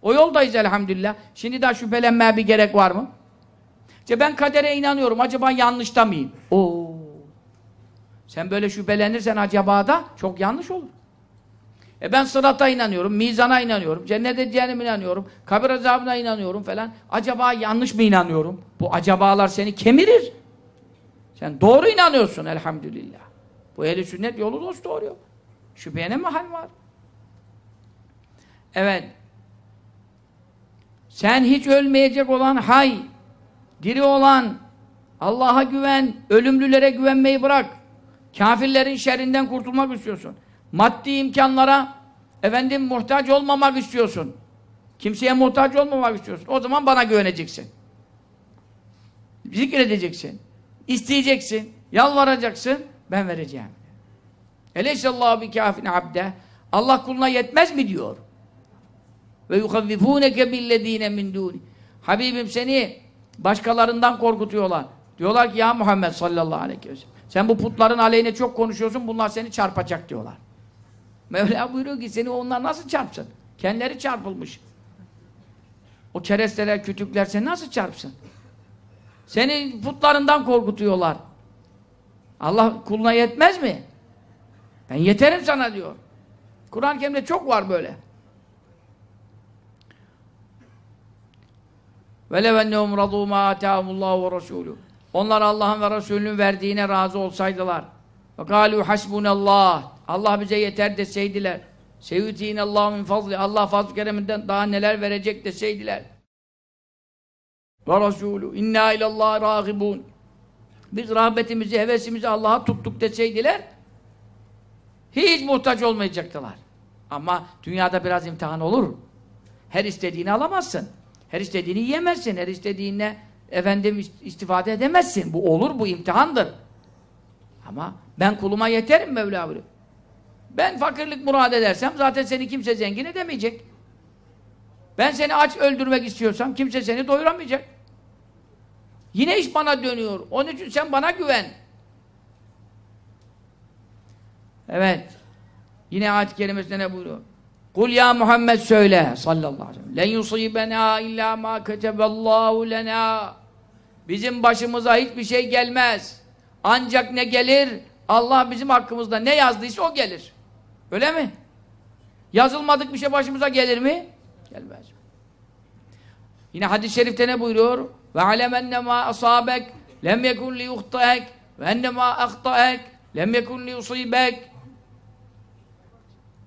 O yoldayız elhamdülillah. Şimdi daha şüphelenmeye bir gerek var mı? İşte ben kadere inanıyorum. Acaba yanlışta mıyım? Oo. Sen böyle şüphelenirsen acaba da çok yanlış olur. E ben sırata inanıyorum, mizana inanıyorum, cennete cehenneme inanıyorum, kabir azabına inanıyorum falan. Acaba yanlış mı inanıyorum? Bu acabalar seni kemirir. Sen doğru inanıyorsun elhamdülillah. Bu ehli sünnet yolu dost doğru. Şüpheye ne mahal var? Evet. Sen hiç ölmeyecek olan hay, diri olan, Allah'a güven, ölümlülere güvenmeyi bırak. Kafirlerin şerrinden kurtulmak istiyorsun. Maddi imkanlara efendim muhtaç olmamak istiyorsun. Kimseye muhtaç olmamak istiyorsun. O zaman bana güveneceksin. Zikredeceksin. isteyeceksin. Yalvaracaksın. Ben vereceğim. Eleysallahu bi kafin abde. Allah kuluna yetmez mi diyor. Ve yuhavvifuneke billezine min duni. Habibim seni başkalarından korkutuyorlar. Diyorlar ki ya Muhammed sallallahu aleyhi ve sellem sen bu putların aleyhine çok konuşuyorsun bunlar seni çarpacak diyorlar. Mevla buyuruyor ki seni onlar nasıl çarpsın? Kendileri çarpılmış. O keresteler, kütükler seni nasıl çarpsın? Seni putlarından korkutuyorlar. Allah kuluna yetmez mi? Ben yeterim sana diyor. Kur'an-ı Kerim'de çok var böyle. وَلَوْ اَنَّهُمْ رَضُوا مَا آتَاهُمُ اللّٰهُ وَرَسُولُهُ Onlar Allah'ın ve Resulünün verdiğine razı olsaydılar. وَقَالُوا حَسْبُنَ اللّٰهِ Allah bize yeter deseydiler. Sevütine Allah min fazli. Allah fazl kereminden daha neler verecek deseydiler. Ve Resulü inna ilallah ragibun. Biz rahmetimizi, hevesimizi Allah'a tuttuk deseydiler hiç muhtaç olmayacaktılar. Ama dünyada biraz imtihan olur. Her istediğini alamazsın. Her istediğini yiyemezsin. Her istediğine efendim istifade edemezsin. Bu olur, bu imtihandır. Ama ben kuluma yeterim Mevla buyuruyor. Ben fakirlik murad edersem zaten seni kimse zengin edemeyecek. Ben seni aç öldürmek istiyorsam kimse seni doyuramayacak. Yine iş bana dönüyor. Onun için sen bana güven. Evet. Yine ayet-i kerimesinde ne buyuruyor? Kul ya Muhammed söyle sallallahu aleyhi ve sellem. Len yusibena illa ma keteballahu lena. Bizim başımıza hiçbir şey gelmez. Ancak ne gelir? Allah bizim hakkımızda ne yazdıysa o gelir. Öyle mi? Yazılmadık bir şey başımıza gelir mi? Gelmez. Yine hadis-i şerifte ne buyuruyor? Ve alemenne ma asabek lem yekun li yuhtahek ve enne ma ahtahek lem yekun li yusibek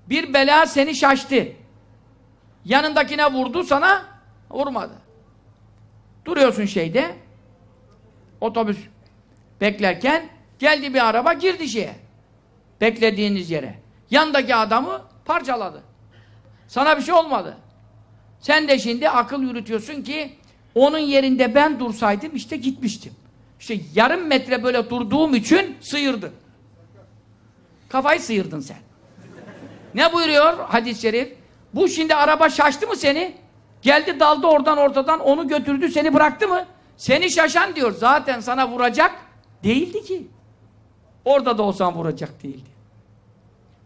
bir bela seni şaştı. Yanındakine vurdu sana vurmadı. Duruyorsun şeyde otobüs beklerken geldi bir araba girdi şeye. Beklediğiniz yere. Yandaki adamı parçaladı. Sana bir şey olmadı. Sen de şimdi akıl yürütüyorsun ki onun yerinde ben dursaydım işte gitmiştim. İşte yarım metre böyle durduğum için sıyırdı. Kafayı sıyırdın sen. Ne buyuruyor hadis-i şerif? Bu şimdi araba şaştı mı seni? Geldi daldı oradan ortadan onu götürdü seni bıraktı mı? Seni şaşan diyor zaten sana vuracak değildi ki. Orada da olsan vuracak değildi.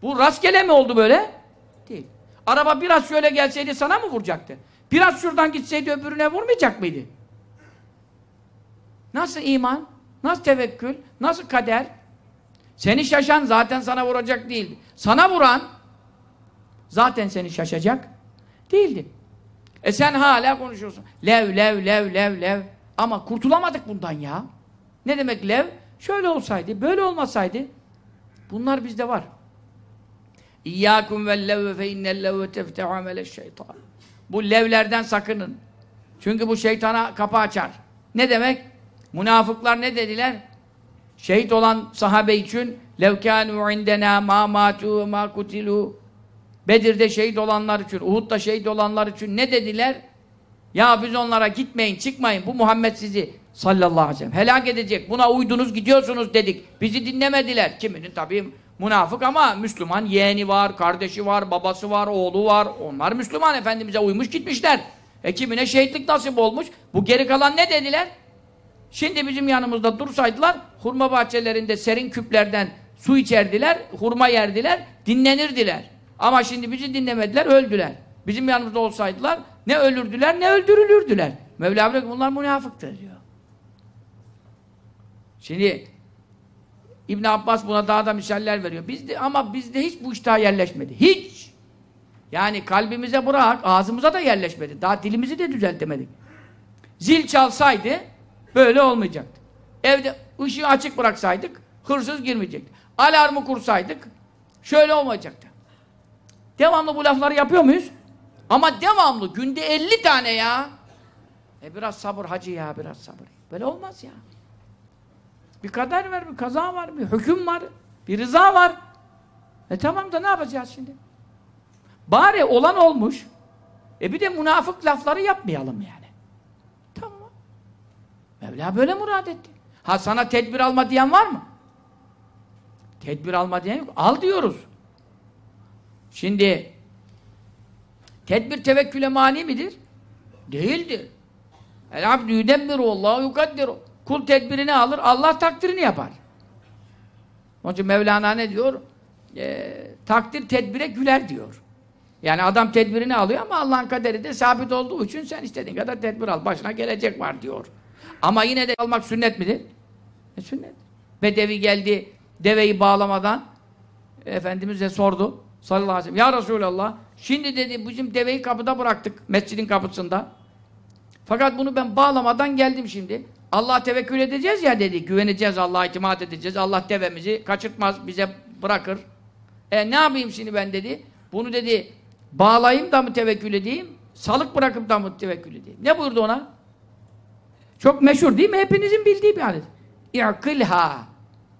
Bu rastgele mi oldu böyle? Değil. Araba biraz şöyle gelseydi sana mı vuracaktı? Biraz şuradan gitseydi öbürüne vurmayacak mıydı? Nasıl iman? Nasıl tevekkül? Nasıl kader? Seni şaşan zaten sana vuracak değildi. Sana vuran zaten seni şaşacak değildi. E sen hala konuşuyorsun. Lev, lev, lev, lev, lev. Ama kurtulamadık bundan ya. Ne demek lev? Şöyle olsaydı, böyle olmasaydı. Bunlar bizde var. İyyâkum vellevve fe innellevve teftehu ameleşşeytan. Bu levlerden sakının. Çünkü bu şeytana kapı açar. Ne demek? Münafıklar ne dediler? Şehit olan sahabe için levkânû indena mâ mâtû ve mâ kutilû Bedir'de şehit olanlar için, Uhud'da şehit olanlar için ne dediler? Ya biz onlara gitmeyin, çıkmayın. Bu Muhammed sizi sallallahu aleyhi ve sellem helak edecek. Buna uydunuz, gidiyorsunuz dedik. Bizi dinlemediler. Kiminin tabii münafık ama Müslüman yeğeni var, kardeşi var, babası var, oğlu var. Onlar Müslüman Efendimiz'e uymuş gitmişler. E kimine şehitlik nasip olmuş. Bu geri kalan ne dediler? Şimdi bizim yanımızda dursaydılar, hurma bahçelerinde serin küplerden su içerdiler, hurma yerdiler, dinlenirdiler. Ama şimdi bizi dinlemediler, öldüler. Bizim yanımızda olsaydılar ne ölürdüler ne öldürülürdüler. Mevla bunlar münafıktır diyor. Şimdi İbn Abbas buna daha da misaller veriyor. Bizde ama bizde hiç bu iştah yerleşmedi. Hiç. Yani kalbimize bırak, ağzımıza da yerleşmedi. Daha dilimizi de düzeltemedik. Zil çalsaydı böyle olmayacaktı. Evde ışığı açık bıraksaydık hırsız girmeyecekti. Alarmı kursaydık şöyle olmayacaktı. Devamlı bu lafları yapıyor muyuz? Ama devamlı günde 50 tane ya. E biraz sabır hacı ya biraz sabır. Böyle olmaz ya. Bir kader var, bir kaza var, bir hüküm var, bir rıza var. E tamam da ne yapacağız şimdi? Bari olan olmuş. E bir de münafık lafları yapmayalım yani. Tamam. Mevla böyle murad etti. Ha sana tedbir alma diyen var mı? Tedbir alma diyen yok. Al diyoruz. Şimdi tedbir tevekküle mani midir? Değildir. El abdü yudemmiru Allahu yukaddiru. Kul tedbirini alır, Allah takdirini yapar. Onun için Mevlana ne diyor? E, takdir tedbire güler diyor. Yani adam tedbirini alıyor ama Allah'ın kaderi de sabit olduğu için sen istediğin kadar tedbir al. Başına gelecek var diyor. Ama yine de almak sünnet midir? E sünnet. Bedevi geldi, deveyi bağlamadan Efendimiz'e sordu. Sallallahu aleyhi ve sellem. Ya Resulallah, şimdi dedi bizim deveyi kapıda bıraktık, mescidin kapısında. Fakat bunu ben bağlamadan geldim şimdi. Allah tevekkül edeceğiz ya dedi. Güveneceğiz, Allah'a itimat edeceğiz. Allah devemizi kaçırtmaz, bize bırakır. E ne yapayım şimdi ben dedi. Bunu dedi bağlayayım da mı tevekkül edeyim? Salık bırakıp da mı tevekkül edeyim? Ne buyurdu ona? Çok meşhur değil mi? Hepinizin bildiği bir adet. İ'kilha.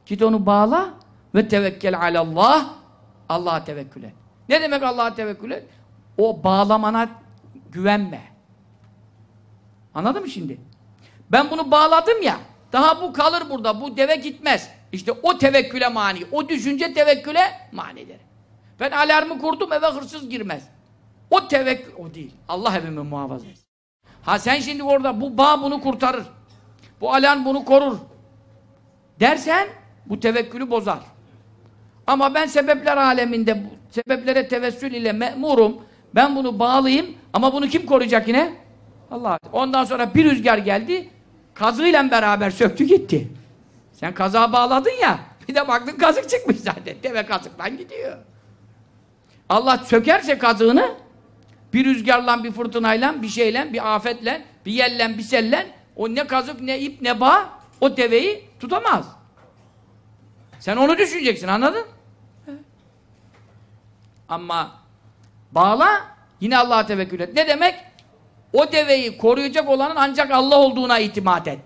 Git onu bağla ve tevekkel alallah. Allah'a tevekkül et. Ne demek Allah'a tevekkül et? O bağlamana güvenme. Anladın mı şimdi? Ben bunu bağladım ya, daha bu kalır burada, bu deve gitmez. İşte o tevekküle mani, o düşünce tevekküle manidir. Ben alarmı kurdum, eve hırsız girmez. O tevekkül, o değil. Allah evimi muhafaza etsin. Ha sen şimdi orada, bu bağ bunu kurtarır. Bu alarm bunu korur. Dersen, bu tevekkülü bozar. Ama ben sebepler aleminde, sebeplere tevessül ile memurum. Ben bunu bağlayayım ama bunu kim koruyacak yine? Allah. Ondan sonra bir rüzgar geldi, kazığıyla beraber söktü gitti. Sen kazağa bağladın ya, bir de baktın kazık çıkmış zaten. Deve kazıktan gidiyor. Allah sökerse kazığını, bir rüzgarla, bir fırtınayla, bir şeyle, bir afetle, bir yellen, bir sellen, o ne kazık, ne ip, ne bağ, o deveyi tutamaz. Sen onu düşüneceksin, anladın? Ama bağla, yine Allah'a tevekkül et. Ne demek? O deveyi koruyacak olanın ancak Allah olduğuna itimat et.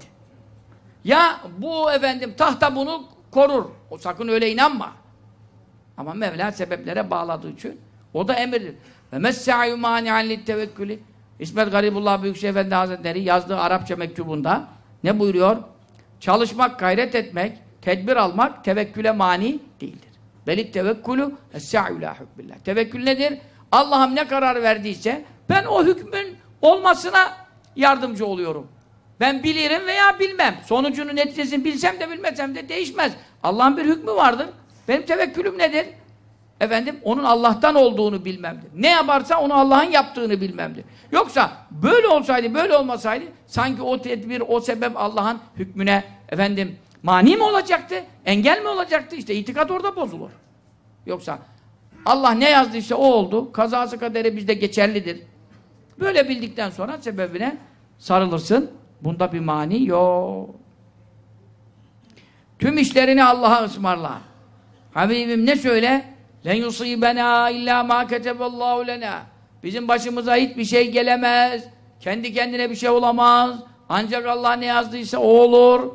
Ya bu efendim tahta bunu korur. O sakın öyle inanma. Ama Mevla sebeplere bağladığı için O da emirdir. Ve messa'yu mani'an littevekkülü. İsmet Garibullah Büyükşehir Efendi Hazretleri yazdığı Arapça mektubunda ne buyuruyor? Çalışmak, gayret etmek, tedbir almak tevekküle mani değildir. Belit tevekkülü es-sa'yu la. Tevekkül nedir? Allah'ım ne karar verdiyse ben o hükmün olmasına yardımcı oluyorum. Ben bilirim veya bilmem. Sonucunu neticesini bilsem de bilmesem de değişmez. Allah'ın bir hükmü vardır. Benim tevekkülüm nedir? Efendim onun Allah'tan olduğunu bilmemdir. Ne yaparsa onu Allah'ın yaptığını bilmemdir. Yoksa böyle olsaydı, böyle olmasaydı sanki o tedbir, o sebep Allah'ın hükmüne efendim mani mi olacaktı? Engel mi olacaktı? İşte itikat orada bozulur. Yoksa Allah ne yazdıysa o oldu. Kazası kaderi bizde geçerlidir. Böyle bildikten sonra sebebine sarılırsın. Bunda bir mani yok. Tüm işlerini Allah'a ısmarla. Habibim ne söyle? Len yusibena illa ma keteballahu lena. Bizim başımıza hiçbir şey gelemez. Kendi kendine bir şey olamaz. Ancak Allah ne yazdıysa o olur.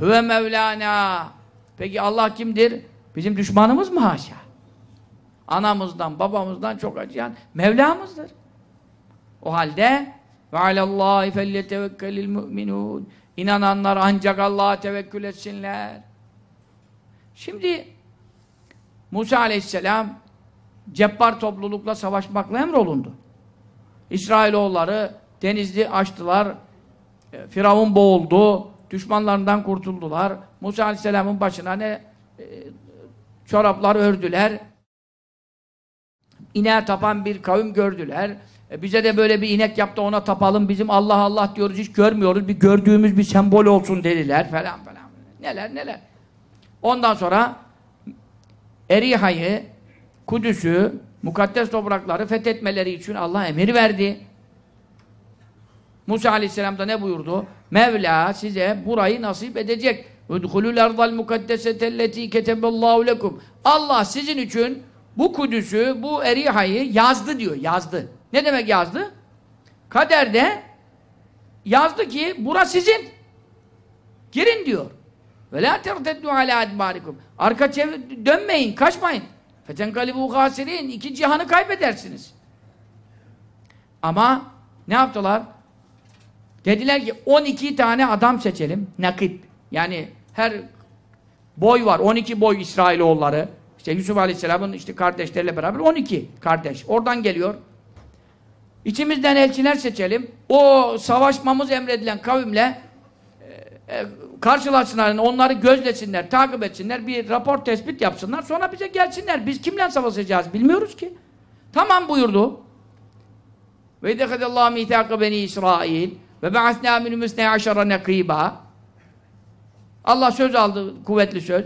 Hüve Mevlana. Peki Allah kimdir? Bizim düşmanımız mı haşa? Anamızdan, babamızdan çok acıyan Mevlamızdır. O halde ve alallahi felyetevekkelil mu'minun. İnananlar ancak Allah'a tevekkül etsinler. Şimdi Musa aleyhisselam cebbar toplulukla savaşmakla emrolundu. İsrailoğulları denizli açtılar. E, Firavun boğuldu. Düşmanlarından kurtuldular. Musa aleyhisselamın başına ne e, çoraplar ördüler. İneğe tapan bir kavim gördüler. E bize de böyle bir inek yaptı ona tapalım. Bizim Allah Allah diyoruz hiç görmüyoruz. Bir gördüğümüz bir sembol olsun dediler falan falan. Neler neler. Ondan sonra Eriha'yı, Kudüs'ü, mukaddes toprakları fethetmeleri için Allah emir verdi. Musa Aleyhisselam da ne buyurdu? Mevla size burayı nasip edecek. Udhulul ardal mukaddesetelleti keteballahu lekum. Allah sizin için bu Kudüs'ü, bu Eriha'yı yazdı diyor. Yazdı. Ne demek yazdı? Kaderde yazdı ki bura sizin. Girin diyor. Ve la terteddu ala adbarikum. Arka çevir dönmeyin, kaçmayın. Fetenkalibu hasirin. İki cihanı kaybedersiniz. Ama ne yaptılar? Dediler ki 12 tane adam seçelim. Nakip. Yani her boy var. 12 boy İsrailoğulları. İşte Yusuf Aleyhisselam'ın işte kardeşleriyle beraber 12 kardeş. Oradan geliyor. İçimizden elçiler seçelim. O savaşmamız emredilen kavimle e, e, karşılaşsınlar, onları gözlesinler, takip etsinler, bir rapor tespit yapsınlar, sonra bize gelsinler. Biz kimle savaşacağız bilmiyoruz ki. Tamam buyurdu. Ve dekadallahu mithâkı beni İsrail ve ba'asnâ minhum isnâ aşara nekîbâ Allah söz aldı, kuvvetli söz.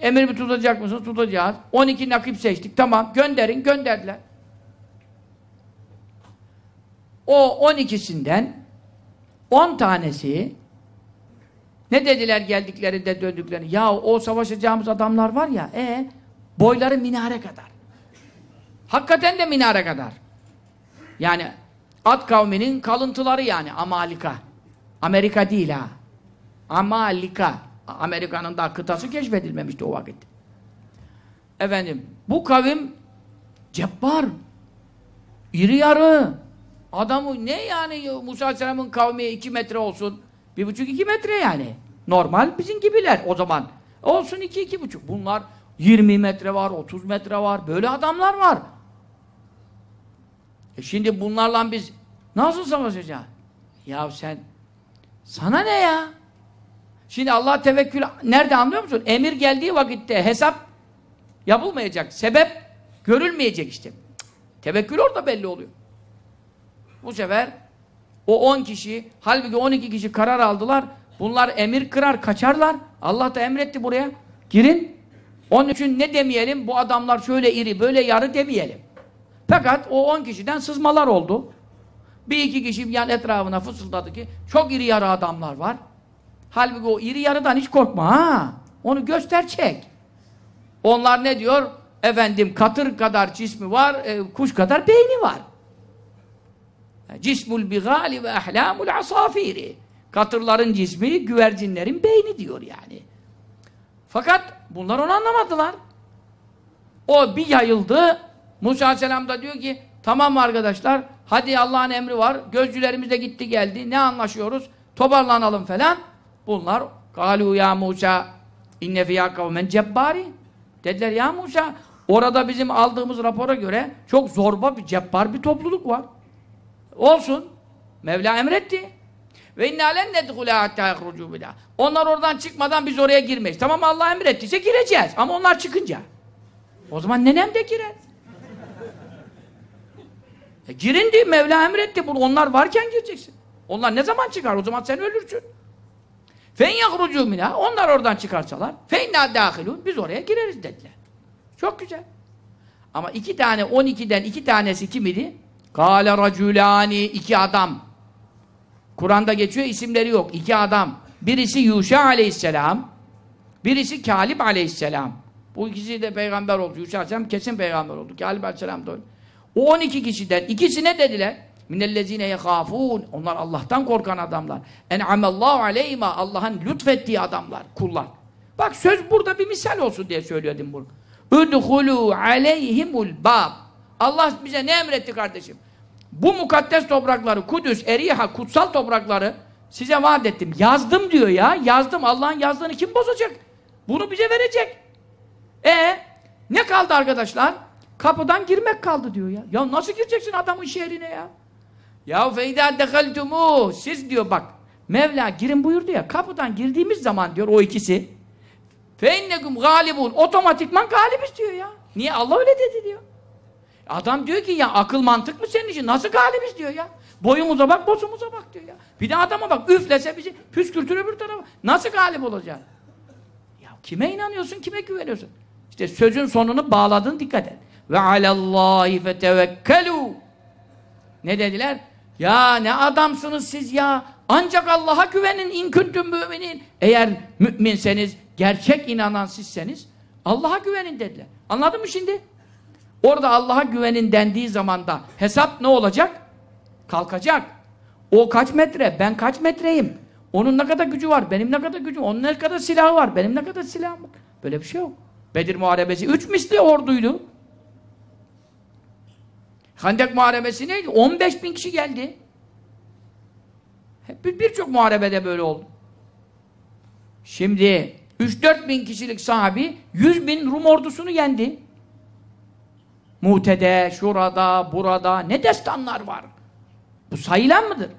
Emir tutacak mısınız? Tutacağız. 12 nakip seçtik. Tamam. Gönderin. Gönderdiler. O 12'sinden 10 tanesi ne dediler geldiklerinde döndüklerini? Ya o savaşacağımız adamlar var ya, e boyları minare kadar. Hakikaten de minare kadar. Yani At kavminin kalıntıları yani Amalika. Amerika değil ha. Amalika. Amerika'nın da kıtası keşfedilmemişti o vakit. Efendim, bu kavim cebbar. iri yarı. Adamı ne yani Musa Aleyhisselam'ın kavmi iki metre olsun. Bir buçuk iki metre yani. Normal bizim gibiler o zaman. Olsun iki iki buçuk. Bunlar 20 metre var, 30 metre var. Böyle adamlar var. E şimdi bunlarla biz nasıl savaşacağız? Ya sen sana ne ya? Şimdi Allah tevekkül nerede anlıyor musun? Emir geldiği vakitte hesap yapılmayacak. Sebep görülmeyecek işte. Tevekkül orada belli oluyor. Bu sefer o 10 kişi, halbuki 12 kişi karar aldılar. Bunlar emir kırar, kaçarlar. Allah da emretti buraya. Girin. Onun için ne demeyelim? Bu adamlar şöyle iri, böyle yarı demeyelim. Fakat o 10 kişiden sızmalar oldu. Bir iki kişi yan etrafına fısıldadı ki çok iri yarı adamlar var. Halbuki o iri yarıdan hiç korkma ha. Onu göster çek. Onlar ne diyor? Efendim katır kadar cismi var, e, kuş kadar beyni var. Cismul bigali ve ahlamul asafiri. Katırların cismi, güvercinlerin beyni diyor yani. Fakat bunlar onu anlamadılar. O bir yayıldı, Musa Aleyhisselam da diyor ki tamam arkadaşlar hadi Allah'ın emri var. Gözcülerimiz de gitti geldi. Ne anlaşıyoruz? Toparlanalım falan. Bunlar Galu ya Musa inne fiyâ kavmen cebbari. Dediler ya Musa orada bizim aldığımız rapora göre çok zorba bir cebbar bir topluluk var. Olsun. Mevla emretti. Ve inna len nedhulâ hattâ yahrucû bilâ. Onlar oradan çıkmadan biz oraya girmeyiz. Tamam Allah emrettiyse gireceğiz. Ama onlar çıkınca. O zaman nenem de girer. E girin diye Mevla emretti bunu. Onlar varken gireceksin. Onlar ne zaman çıkar? O zaman sen ölürsün. Fen yahrucû minâ. Onlar oradan çıkarsalar. Fe innâ dâhilûn. Biz oraya gireriz dediler. Çok güzel. Ama iki tane, on ikiden iki tanesi kim idi? Kâle racülâni. iki adam. Kur'an'da geçiyor, isimleri yok. İki adam. Birisi Yuşa aleyhisselam, birisi Kalib aleyhisselam. Bu ikisi de peygamber oldu. Yuşa aleyhisselam kesin peygamber oldu. Kalib aleyhisselam da öyle. O 12 kişiden ikisine dediler. Minellezine yekâfûn. Onlar Allah'tan korkan adamlar. En'amellâhu aleyhima. Allah'ın lütfettiği adamlar, kullar. Bak söz burada bir misal olsun diye söylüyordum bunu. Udhulû aleyhimul bab. Allah bize ne emretti kardeşim? Bu mukaddes toprakları, Kudüs, Eriha, kutsal toprakları size vaat ettim. Yazdım diyor ya. Yazdım. Allah'ın yazdığını kim bozacak? Bunu bize verecek. E ne kaldı arkadaşlar? Kapıdan girmek kaldı diyor ya. Ya nasıl gireceksin adamın şehrine ya? Ya feyda dehaltumu. Siz diyor bak. Mevla girin buyurdu ya. Kapıdan girdiğimiz zaman diyor o ikisi. Feinnekum galibun. Otomatikman galibiz diyor ya. Niye? Allah öyle dedi diyor. Adam diyor ki ya akıl mantık mı senin için? Nasıl galibiz diyor ya. Boyumuza bak, bosumuza bak diyor ya. Bir de adama bak üflese bizi püskürtür öbür tarafa. Nasıl galip olacak? Ya kime inanıyorsun, kime güveniyorsun? İşte sözün sonunu bağladın dikkat et. Ve alallahi fetevekkelu. Ne dediler? Ya ne adamsınız siz ya. Ancak Allah'a güvenin in kuntum müminin. Eğer müminseniz, gerçek inanan sizseniz Allah'a güvenin dediler. Anladın mı şimdi? Orada Allah'a güvenin dendiği zamanda hesap ne olacak? Kalkacak. O kaç metre, ben kaç metreyim? Onun ne kadar gücü var, benim ne kadar gücüm, onun ne kadar silahı var, benim ne kadar silahım var. Böyle bir şey yok. Bedir Muharebesi üç misli orduydu. Hendek Muharebesi neydi? 15 bin kişi geldi. Birçok muharebede böyle oldu. Şimdi 3-4 bin kişilik sahabi 100 bin Rum ordusunu yendi. Mute'de, şurada, burada ne destanlar var. Bu sayılan mıdır?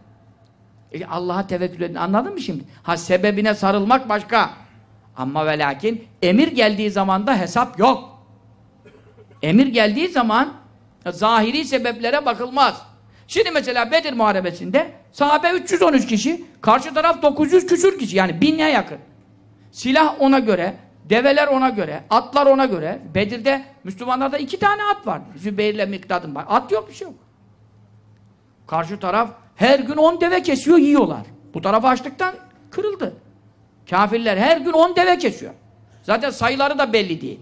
E Allah'a tevekkül edin. Anladın mı şimdi? Ha sebebine sarılmak başka. Ama ve lakin emir geldiği zaman da hesap yok. Emir geldiği zaman zahiri sebeplere bakılmaz. Şimdi mesela Bedir Muharebesi'nde sahabe 313 kişi, karşı taraf 900 küsür kişi yani binye yakın. Silah ona göre, develer ona göre, atlar ona göre. Bedir'de Müslümanlarda iki tane at var. Zübeyir'le Miktad'ın var. At yok bir şey yok. Karşı taraf her gün on deve kesiyor, yiyorlar. Bu taraf açlıktan kırıldı. Kafirler her gün on deve kesiyor. Zaten sayıları da belli değil.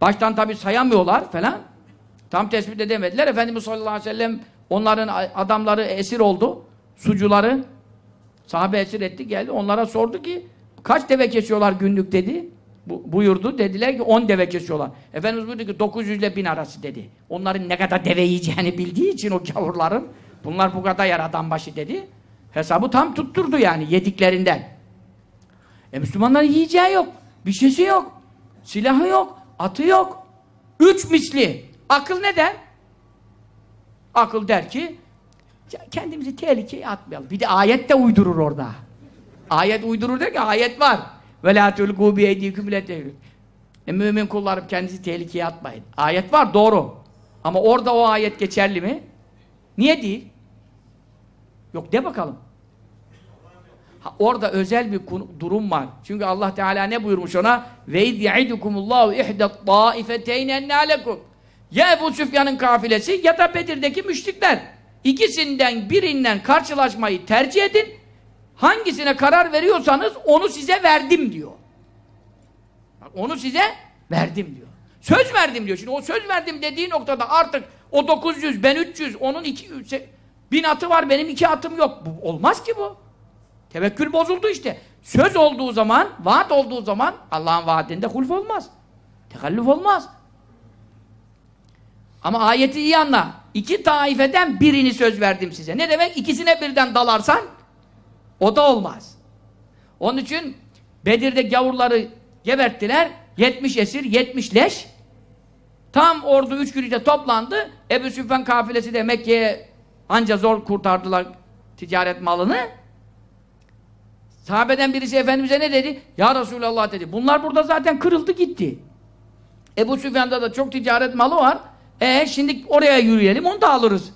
Baştan tabi sayamıyorlar falan. Tam tespit edemediler. Efendimiz sallallahu aleyhi ve sellem onların adamları esir oldu. Sucuları sahabe esir etti geldi. Onlara sordu ki kaç deve kesiyorlar günlük dedi. Bu, buyurdu. Dediler ki 10 deve kesiyorlar. Efendimiz buyurdu ki 900 ile 1000 arası dedi. Onların ne kadar deve yiyeceğini bildiği için o gavurların bunlar bu kadar yer adam başı dedi. Hesabı tam tutturdu yani yediklerinden. E Müslümanların yiyeceği yok. Bir şeysi yok. Silahı yok. Atı yok. Üç misli. Akıl ne der? Akıl der ki kendimizi tehlikeye atmayalım. Bir de ayet de uydurur orada. Ayet uydurur der ki ayet var. Ve la tulqu bi eydikum e, Mümin kullarım kendisi tehlikeye atmayın. Ayet var doğru. Ama orada o ayet geçerli mi? Niye değil? Yok de bakalım. Ha, orada özel bir durum var. Çünkü Allah Teala ne buyurmuş ona? Ve iz ya'idukumullahu ihdat taifeteyn ennalekum. Ya Ebu Süfyan'ın kafilesi ya da Bedir'deki müşrikler. İkisinden birinden karşılaşmayı tercih edin. Hangisine karar veriyorsanız onu size verdim diyor. Bak, onu size verdim diyor. Söz verdim diyor. Şimdi o söz verdim dediği noktada artık o 900, ben 300, onun iki, bin atı var, benim iki atım yok. Bu, olmaz ki bu. Tevekkül bozuldu işte. Söz olduğu zaman, vaat olduğu zaman Allah'ın vaadinde hulf olmaz. Tekallüf olmaz. Ama ayeti iyi anla. İki taifeden birini söz verdim size. Ne demek? İkisine birden dalarsan o da olmaz. Onun için Bedir'de gavurları geberttiler. 70 esir, 70 leş. Tam ordu üç gün toplandı. Ebu Süfyan kafilesi de Mekke'ye anca zor kurtardılar ticaret malını. Sahabeden birisi Efendimiz'e ne dedi? Ya Resulallah dedi. Bunlar burada zaten kırıldı gitti. Ebu Süfyan'da da çok ticaret malı var. E şimdi oraya yürüyelim onu da alırız.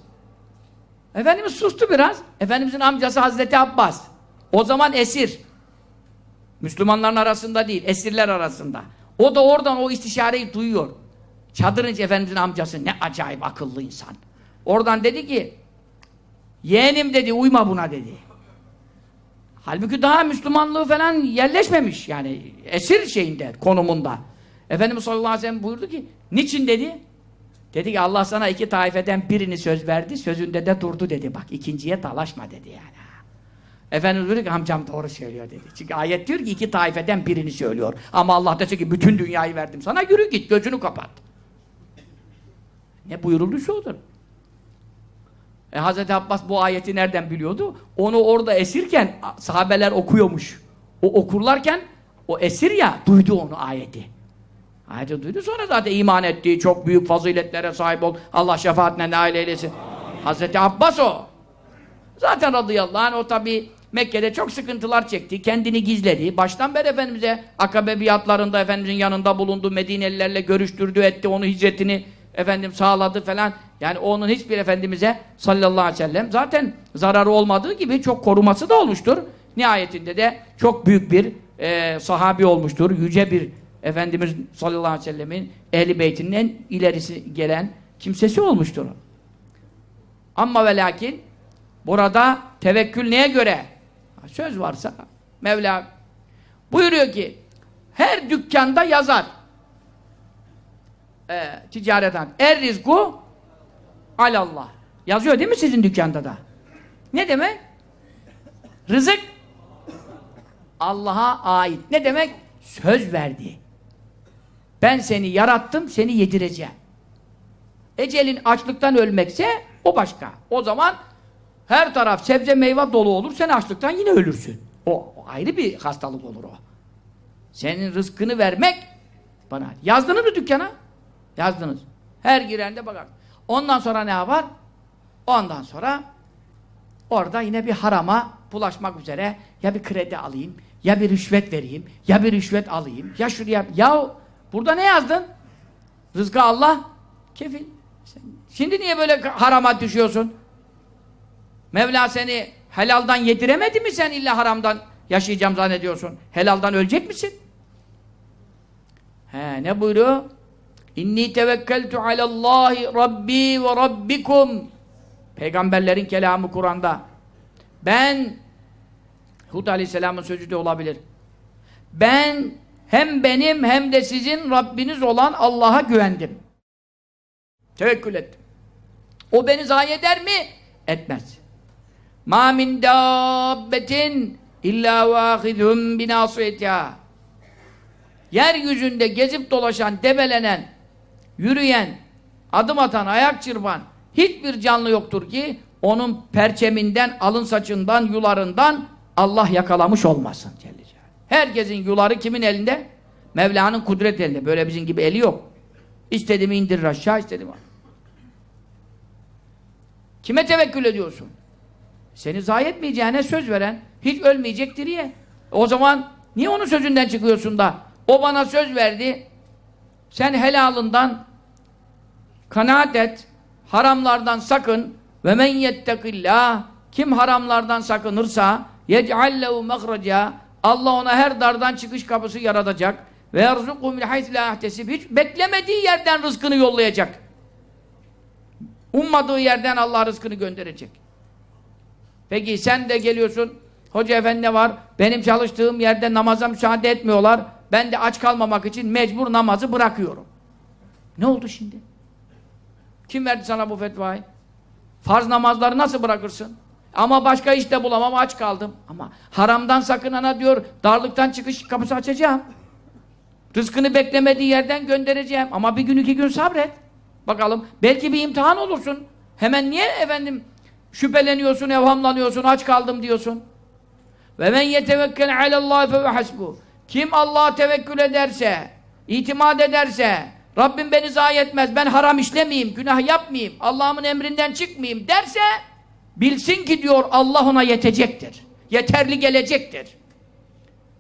Efendimiz sustu biraz. Efendimizin amcası Hazreti Abbas. O zaman esir. Müslümanların arasında değil, esirler arasında. O da oradan o istişareyi duyuyor. Çadırın Efendimizin amcası ne acayip akıllı insan. Oradan dedi ki yeğenim dedi uyma buna dedi. Halbuki daha Müslümanlığı falan yerleşmemiş yani esir şeyinde, konumunda. Efendimiz sallallahu aleyhi ve sellem buyurdu ki niçin dedi? Dedi ki Allah sana iki taifeden birini söz verdi, sözünde de durdu dedi. Bak ikinciye dalaşma dedi yani. Efendimiz diyor ki amcam doğru söylüyor dedi. Çünkü ayet diyor ki iki taifeden birini söylüyor. Ama Allah dese ki bütün dünyayı verdim sana yürü git gözünü kapat. Ne buyuruldu odur. E Hz. Abbas bu ayeti nereden biliyordu? Onu orada esirken sahabeler okuyormuş. O okurlarken o esir ya duydu onu ayeti. Ayeti duydu sonra zaten iman etti. Çok büyük faziletlere sahip ol. Allah şefaatine nail eylesin. Hz. Abbas o. Zaten radıyallahu anh o tabi Mekke'de çok sıkıntılar çekti. Kendini gizledi. Baştan beri Efendimiz'e akabe biatlarında Efendimiz'in yanında bulundu. Medinelilerle görüştürdü etti. Onu hicretini efendim sağladı falan. Yani onun hiçbir Efendimiz'e sallallahu aleyhi ve sellem zaten zararı olmadığı gibi çok koruması da olmuştur. Nihayetinde de çok büyük bir e, sahabi olmuştur. Yüce bir Efendimiz sallallahu aleyhi ve sellemin ehli beytinin en ilerisi gelen kimsesi olmuştur. Ama ve lakin burada tevekkül neye göre? Söz varsa Mevla buyuruyor ki her dükkanda yazar e, ticaretten er rizku alallah. Yazıyor değil mi sizin dükkanda da? Ne demek? Rızık Allah'a ait. Ne demek? Söz verdi. Ben seni yarattım, seni yedireceğim. Ecelin açlıktan ölmekse o başka. O zaman her taraf sebze meyve dolu olur, sen açlıktan yine ölürsün. O, o ayrı bir hastalık olur o. Senin rızkını vermek bana. Yazdınız mı dükkana? Yazdınız. Her girende bakar. Ondan sonra ne yapar? Ondan sonra orada yine bir harama bulaşmak üzere ya bir kredi alayım, ya bir rüşvet vereyim, ya bir rüşvet alayım, ya şuraya... Ya burada ne yazdın? Rızkı Allah kefil. Şimdi niye böyle harama düşüyorsun? Mevla seni helaldan yediremedi mi sen illa haramdan yaşayacağım zannediyorsun? Helaldan ölecek misin? He ne buyuruyor? İnni tevekkeltu alallahi rabbi ve rabbikum Peygamberlerin kelamı Kur'an'da. Ben Hud Aleyhisselam'ın sözü de olabilir. Ben hem benim hem de sizin Rabbiniz olan Allah'a güvendim. Tevekkül ettim. O beni zayi eder mi? Etmez. Ma min dabbetin illa vâhidhum binâsiyetâ Yeryüzünde gezip dolaşan, debelenen, yürüyen, adım atan, ayak çırpan hiçbir canlı yoktur ki onun perçeminden, alın saçından, yularından Allah yakalamış olmasın. Herkesin yuları kimin elinde? Mevla'nın kudret elinde. Böyle bizim gibi eli yok. İstediğimi indirir aşağı, istediğimi Kime tevekkül ediyorsun? Seni zayi etmeyeceğine söz veren, hiç ölmeyecektir diye. O zaman niye onun sözünden çıkıyorsun da? O bana söz verdi, sen helalından kanaat et, haramlardan sakın ve men yettekillah kim haramlardan sakınırsa yec'allehu mehreca Allah ona her dardan çıkış kapısı yaratacak ve yerzuku min hayth la hiç beklemediği yerden rızkını yollayacak. Ummadığı yerden Allah rızkını gönderecek. Peki sen de geliyorsun hoca efendi var benim çalıştığım yerde namaza müsaade etmiyorlar ben de aç kalmamak için mecbur namazı bırakıyorum. Ne oldu şimdi? Kim verdi sana bu fetvayı? Farz namazları nasıl bırakırsın? Ama başka işte bulamam aç kaldım. Ama haramdan sakınana diyor darlıktan çıkış kapısı açacağım. Rızkını beklemediği yerden göndereceğim. Ama bir gün iki gün sabret. Bakalım. Belki bir imtihan olursun. Hemen niye efendim şüpheleniyorsun, evhamlanıyorsun, aç kaldım diyorsun. Ve men yetevekkel alallahi fe hasbu. Kim Allah'a tevekkül ederse, itimat ederse, Rabbim beni zayi etmez, ben haram işlemeyeyim, günah yapmayayım, Allah'ımın emrinden çıkmayayım derse, bilsin ki diyor Allah ona yetecektir. Yeterli gelecektir.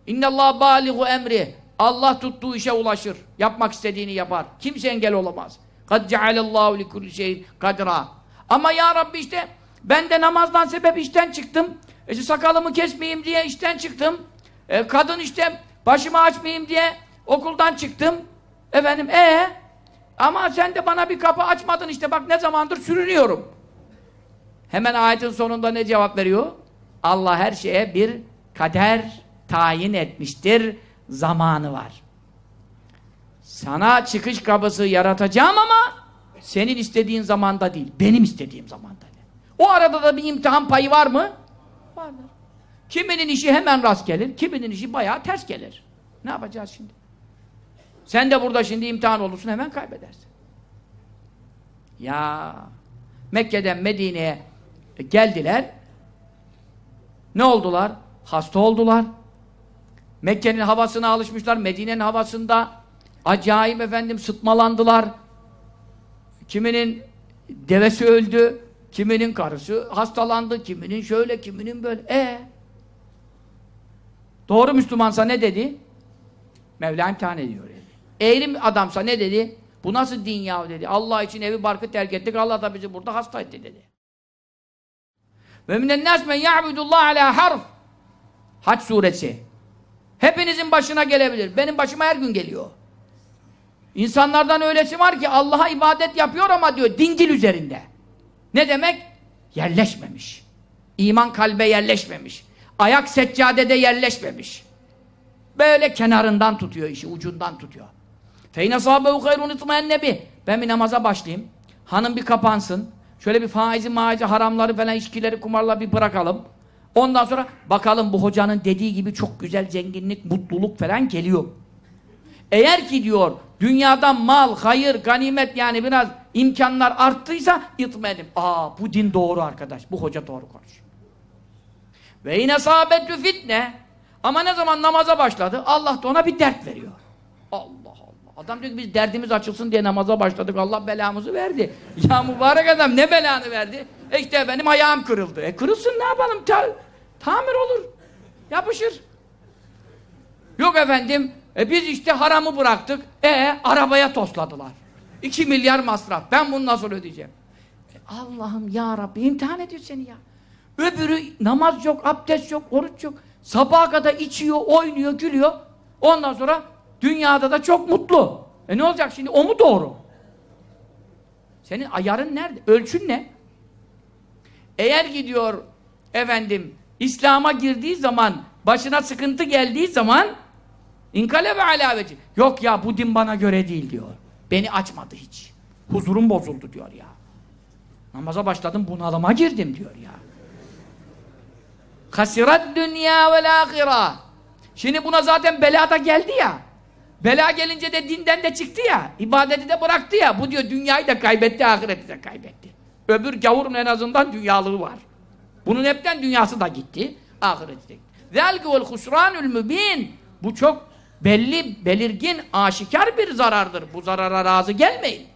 İnnallâh bâligu emri. Allah tuttuğu işe ulaşır. Yapmak istediğini yapar. Kimse engel olamaz. Kad cealellâhu likulli şeyin kadra. Ama ya Rabbi işte ben de namazdan sebep işten çıktım. E, sakalımı kesmeyeyim diye işten çıktım. E, kadın işte başımı açmayayım diye okuldan çıktım. Efendim ee ama sen de bana bir kapı açmadın işte bak ne zamandır sürünüyorum. Hemen ayetin sonunda ne cevap veriyor? Allah her şeye bir kader tayin etmiştir. Zamanı var. Sana çıkış kapısı yaratacağım ama senin istediğin zamanda değil. Benim istediğim değil. O arada da bir imtihan payı var mı? Vardır. Kiminin işi hemen rast gelir, kiminin işi bayağı ters gelir. Ne yapacağız şimdi? Sen de burada şimdi imtihan olursun hemen kaybedersin. Ya Mekke'den Medine'ye geldiler. Ne oldular? Hasta oldular. Mekke'nin havasına alışmışlar. Medine'nin havasında acayip efendim sıtmalandılar. Kiminin devesi öldü. Kiminin karısı hastalandı. Kiminin şöyle, kiminin böyle. E Doğru Müslümansa ne dedi? Mevla imtihan ediyor dedi. Eğri adamsa ne dedi? Bu nasıl din ya dedi. Allah için evi barkı terk ettik. Allah da bizi burada hasta etti dedi. Ve minen nas men ya'budullah ala harf. Hac suresi. Hepinizin başına gelebilir. Benim başıma her gün geliyor. İnsanlardan öylesi var ki Allah'a ibadet yapıyor ama diyor dingil üzerinde. Ne demek? Yerleşmemiş. İman kalbe yerleşmemiş. Ayak seccadede yerleşmemiş. Böyle kenarından tutuyor işi, ucundan tutuyor. Feyne sahabehu hayrun itmaen nebi. Ben bir namaza başlayayım. Hanım bir kapansın. Şöyle bir faizi, maizi, haramları falan, içkileri, kumarla bir bırakalım. Ondan sonra bakalım bu hocanın dediği gibi çok güzel zenginlik, mutluluk falan geliyor. Eğer ki diyor dünyadan mal, hayır, ganimet yani biraz imkanlar arttıysa itmenim. Aa bu din doğru arkadaş. Bu hoca doğru konuşuyor. Ve yine sahabetü fitne. Ama ne zaman namaza başladı Allah da ona bir dert veriyor. Allah Allah. Adam diyor ki biz derdimiz açılsın diye namaza başladık. Allah belamızı verdi. (laughs) Ya mübarek adam ne belanı verdi? E işte benim ayağım kırıldı. E kırılsın ne yapalım? Ta tamir olur. Yapışır. Yok efendim e biz işte haramı bıraktık. E arabaya tosladılar. 2 milyar masraf. Ben bunu nasıl ödeyeceğim? E, Allah'ım ya Rabbi imtihan ediyor seni ya. Öbürü namaz yok, abdest yok, oruç yok. Sabaha kadar içiyor, oynuyor, gülüyor. Ondan sonra dünyada da çok mutlu. E ne olacak şimdi? O mu doğru? Senin ayarın nerede? Ölçün ne? Eğer gidiyor efendim İslam'a girdiği zaman başına sıkıntı geldiği zaman inkale ve alaveci. Yok ya bu din bana göre değil diyor. Beni açmadı hiç. Huzurum bozuldu diyor ya. Namaza başladım bunalıma girdim diyor ya. Hasirat dünya vel ahira. Şimdi buna zaten bela da geldi ya. Bela gelince de dinden de çıktı ya. ibadeti de bıraktı ya. Bu diyor dünyayı da kaybetti, ahireti de kaybetti. Öbür gavurun en azından dünyalığı var. Bunun hepten dünyası da gitti. Ahireti de gitti. ذَلْكَ وَالْخُسْرَانُ الْمُب۪ينَ Bu çok belli, belirgin, aşikar bir zarardır. Bu zarara razı gelmeyin.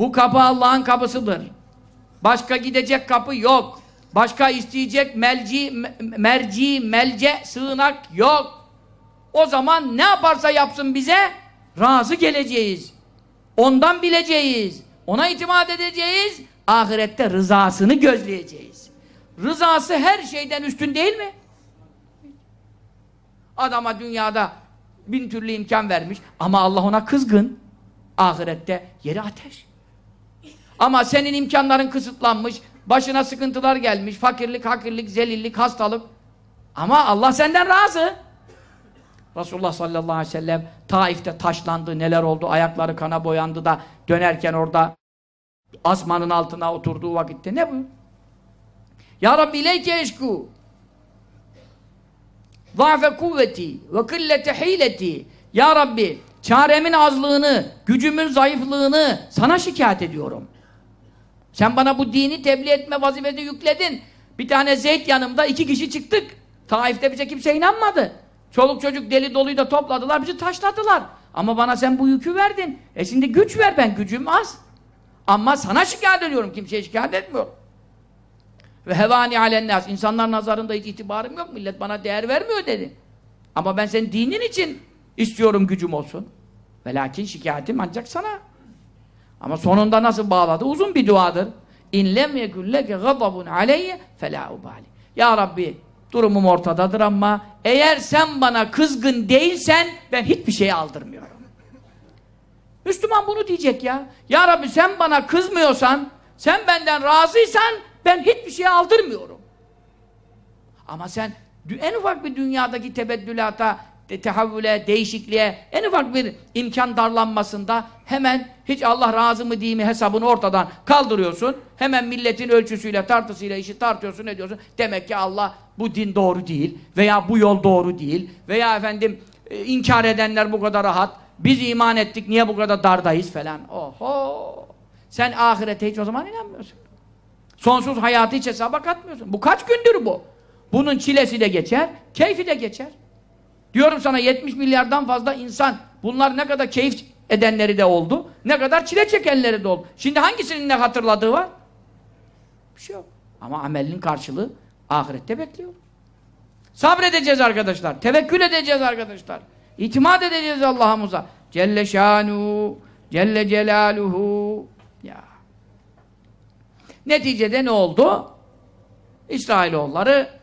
Bu kapı Allah'ın kapısıdır. Başka gidecek kapı yok. Başka isteyecek melci, merci, melce, sığınak yok. O zaman ne yaparsa yapsın bize razı geleceğiz. Ondan bileceğiz. Ona itimat edeceğiz. Ahirette rızasını gözleyeceğiz. Rızası her şeyden üstün değil mi? Adama dünyada bin türlü imkan vermiş ama Allah ona kızgın. Ahirette yeri ateş. Ama senin imkanların kısıtlanmış, başına sıkıntılar gelmiş, fakirlik, hakirlik, zelillik, hastalık. Ama Allah senden razı. Resulullah sallallahu aleyhi ve sellem Taif'te taşlandı, neler oldu, ayakları kana boyandı da dönerken orada asmanın altına oturduğu vakitte ne buyur? Ya Rabbi ileyke eşku zâfe kuvveti ve kıllete hileti Ya Rabbi çaremin azlığını, gücümün zayıflığını sana şikayet ediyorum. Sen bana bu dini tebliğ etme vazifesi yükledin. Bir tane Zeyd yanımda iki kişi çıktık. Taif'te bize kimse inanmadı. Çoluk çocuk deli doluyu da topladılar, bizi taşladılar. Ama bana sen bu yükü verdin. E şimdi güç ver, ben gücüm az. Ama sana şikayet ediyorum, kimseye şikayet etmiyorum. Ve hevani alennas, insanlar nazarında hiç itibarım yok, millet bana değer vermiyor dedi. Ama ben senin dinin için istiyorum gücüm olsun. Ve lakin şikayetim ancak sana. Ama sonunda nasıl bağladı? Uzun bir duadır. İn lem yekulleke gadabun aleyye felâ ubali. Ya Rabbi durumum ortadadır ama eğer sen bana kızgın değilsen ben hiçbir şey aldırmıyorum. Müslüman bunu diyecek ya. Ya Rabbi sen bana kızmıyorsan, sen benden razıysan ben hiçbir şey aldırmıyorum. Ama sen en ufak bir dünyadaki tebeddülata, de, tehavvüle, değişikliğe, en ufak bir imkan darlanmasında hemen hiç Allah razı mı değil mi hesabını ortadan kaldırıyorsun. Hemen milletin ölçüsüyle, tartısıyla işi tartıyorsun, ne diyorsun? Demek ki Allah bu din doğru değil veya bu yol doğru değil veya efendim e, inkar edenler bu kadar rahat, biz iman ettik niye bu kadar dardayız falan. Oho! Sen ahirete hiç o zaman inanmıyorsun. Sonsuz hayatı hiç hesaba katmıyorsun. Bu kaç gündür bu? Bunun çilesi de geçer, keyfi de geçer. Diyorum sana 70 milyardan fazla insan bunlar ne kadar keyif edenleri de oldu, ne kadar çile çekenleri de oldu. Şimdi hangisinin ne hatırladığı var? Bir şey yok. Ama amelinin karşılığı ahirette bekliyor. Sabredeceğiz arkadaşlar. Tevekkül edeceğiz arkadaşlar. İtimat edeceğiz Allah'ımıza. Celle şanu, Celle celaluhu. Ya. Neticede ne oldu? İsrailoğulları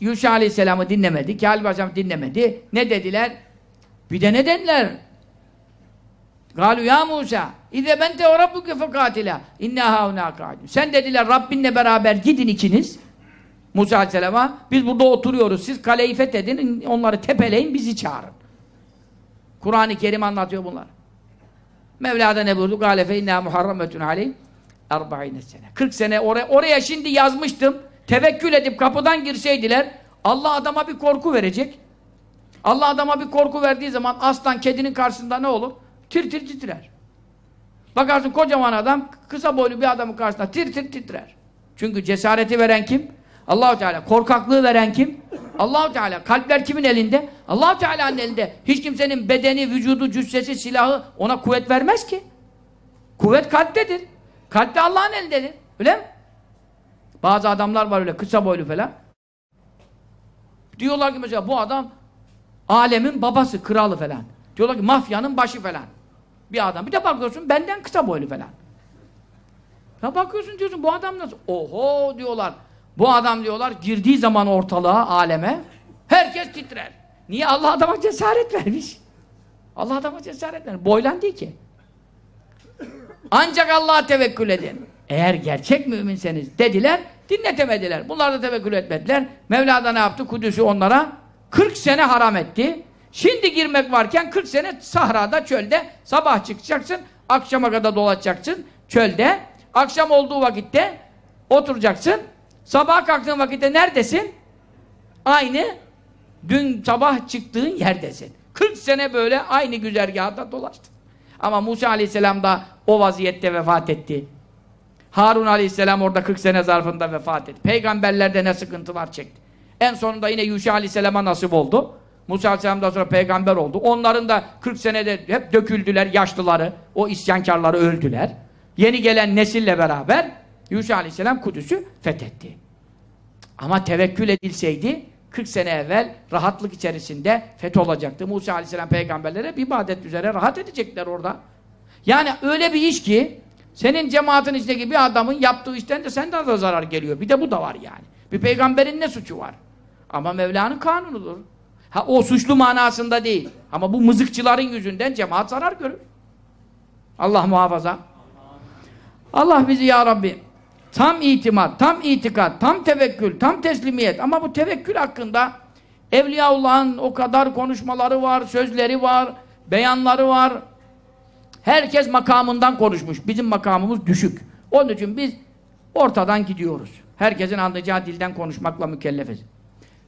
Yuşa Aleyhisselam'ı dinlemedi, Kâlib Aleyhisselam'ı dinlemedi. Ne dediler? Bir de ne dediler? Galu ya Musa İze bente ve rabbuke fekatila inna hauna kâdim. Sen dediler Rabbinle beraber gidin ikiniz. Musa Aleyhisselam'a biz burada oturuyoruz. Siz kaleyi fethedin, onları tepeleyin, bizi çağırın. Kur'an-ı Kerim anlatıyor bunlar. Mevla'da ne buyurdu? Gâle fe innâ muharrametun aleyh erba'ine sene. 40 sene oraya, oraya şimdi yazmıştım. Tevekkül edip kapıdan girseydiler Allah adama bir korku verecek. Allah adama bir korku verdiği zaman aslan kedinin karşısında ne olur? Tir tir titrer. Bakarsın kocaman adam kısa boylu bir adamın karşısında tir tir titrer. Çünkü cesareti veren kim? Allahu Teala. Korkaklığı veren kim? Allahu Teala. Kalpler kimin elinde? Allahu Teala'nın elinde. Hiç kimsenin bedeni, vücudu, cüssesi, silahı ona kuvvet vermez ki. Kuvvet kalptedir. Kalp Allah'ın elindedir. Öyle mi? Bazı adamlar var öyle kısa boylu falan. Diyorlar ki mesela bu adam alemin babası, kralı falan. Diyorlar ki mafyanın başı falan. Bir adam. Bir de bakıyorsun benden kısa boylu falan. Ya bakıyorsun diyorsun bu adam nasıl? Oho diyorlar. Bu adam diyorlar girdiği zaman ortalığa, aleme herkes titrer. Niye? Allah adama cesaret vermiş. Allah adama cesaret vermiş. Boylan değil ki. Ancak Allah'a tevekkül edin. Eğer gerçek müminseniz dediler, dinletemediler. Bunlar da tevekkül etmediler. Mevla da ne yaptı? Kudüs'ü onlara 40 sene haram etti. Şimdi girmek varken 40 sene sahrada, çölde sabah çıkacaksın, akşama kadar dolaşacaksın çölde. Akşam olduğu vakitte oturacaksın. Sabah kalktığın vakitte neredesin? Aynı dün sabah çıktığın yerdesin. 40 sene böyle aynı güzergahda dolaştın. Ama Musa aleyhisselam da o vaziyette vefat etti. Harun aleyhisselam orada 40 sene zarfında vefat etti. Peygamberlerde ne sıkıntılar çekti. En sonunda yine Yuşa aleyhisselama nasip oldu. Musa aleyhisselamdan sonra peygamber oldu. Onların da 40 senede hep döküldüler yaşlıları. O isyankarları öldüler. Yeni gelen nesille beraber Yuşa aleyhisselam Kudüs'ü fethetti. Ama tevekkül edilseydi 40 sene evvel rahatlık içerisinde feth olacaktı. Musa aleyhisselam peygamberlere bir ibadet üzere rahat edecekler orada. Yani öyle bir iş ki senin cemaatin içindeki bir adamın yaptığı işten de senden de zarar geliyor. Bir de bu da var yani. Bir peygamberin ne suçu var? Ama Mevla'nın kanunudur. Ha o suçlu manasında değil. Ama bu mızıkçıların yüzünden cemaat zarar görür. Allah muhafaza. Allah bizi ya Rabbi tam itimat, tam itikat, tam tevekkül, tam teslimiyet ama bu tevekkül hakkında Evliyaullah'ın o kadar konuşmaları var, sözleri var, beyanları var. Herkes makamından konuşmuş. Bizim makamımız düşük. Onun için biz ortadan gidiyoruz. Herkesin anlayacağı dilden konuşmakla mükellefiz.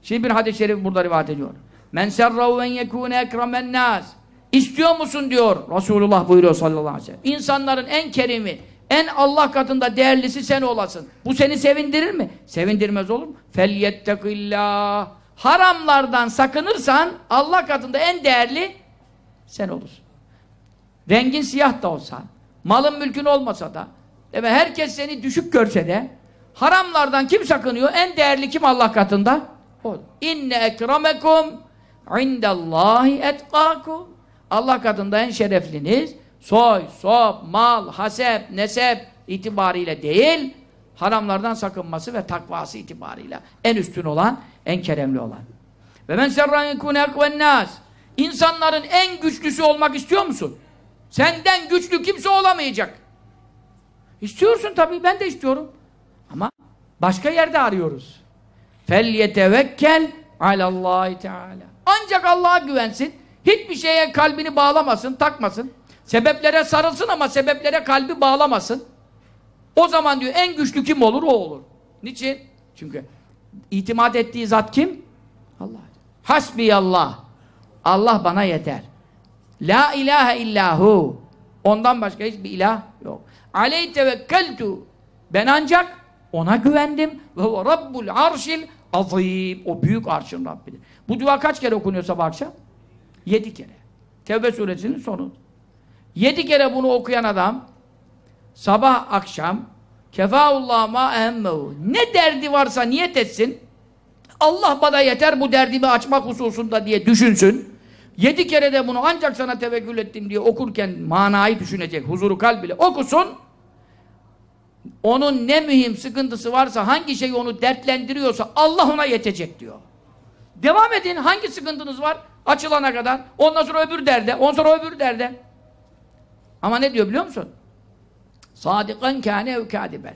Şimdi bir hadis-i şerif burada rivayet ediyor. Men serrahu en yekûne ekremen nâs. İstiyor musun diyor Resulullah buyuruyor sallallahu aleyhi ve sellem. İnsanların en kerimi, en Allah katında değerlisi sen olasın. Bu seni sevindirir mi? Sevindirmez olur mu? Felyettekillâh. Haramlardan sakınırsan Allah katında en değerli sen olursun. Rengin siyah da olsa, malın mülkün olmasa da, evet, herkes seni düşük görse de, haramlardan kim sakınıyor? En değerli kim Allah katında? O. İnne ekremekum indallahi etkakum. Allah katında en şerefliniz, soy, sop, mal, hasep, nesep itibariyle değil, haramlardan sakınması ve takvası itibariyle en üstün olan, en keremli olan. Ve men serran yekûne ekvennâs. İnsanların en güçlüsü olmak istiyor musun? Senden güçlü kimse olamayacak. İstiyorsun tabii, ben de istiyorum. Ama başka yerde arıyoruz. Fel yetevekkel alallahi teala. Ancak Allah'a güvensin. Hiçbir şeye kalbini bağlamasın, takmasın. Sebeplere sarılsın ama sebeplere kalbi bağlamasın. O zaman diyor en güçlü kim olur? O olur. Niçin? Çünkü itimat ettiği zat kim? Allah. Hasbiyallah. Allah bana yeter. La ilahe illahu. Ondan başka hiçbir ilah yok. Aleyh tevekkeltu. Ben ancak ona güvendim. Ve rabbul arşil azim. O büyük arşın Rabbidir. Bu dua kaç kere okunuyor sabah akşam? Yedi kere. Tevbe suresinin sonu. Yedi kere bunu okuyan adam sabah akşam kefaullah ma ehemmehu ne derdi varsa niyet etsin Allah bana yeter bu derdimi açmak hususunda diye düşünsün. Yedi kere de bunu ancak sana tevekkül ettim diye okurken manayı düşünecek. Huzuru kalbiyle okusun. Onun ne mühim sıkıntısı varsa hangi şey onu dertlendiriyorsa Allah ona yetecek diyor. Devam edin. Hangi sıkıntınız var? Açılana kadar. Ondan sonra öbür derde. Ondan sonra öbür derde. Ama ne diyor biliyor musun? Sadikan kâne evkâdiben.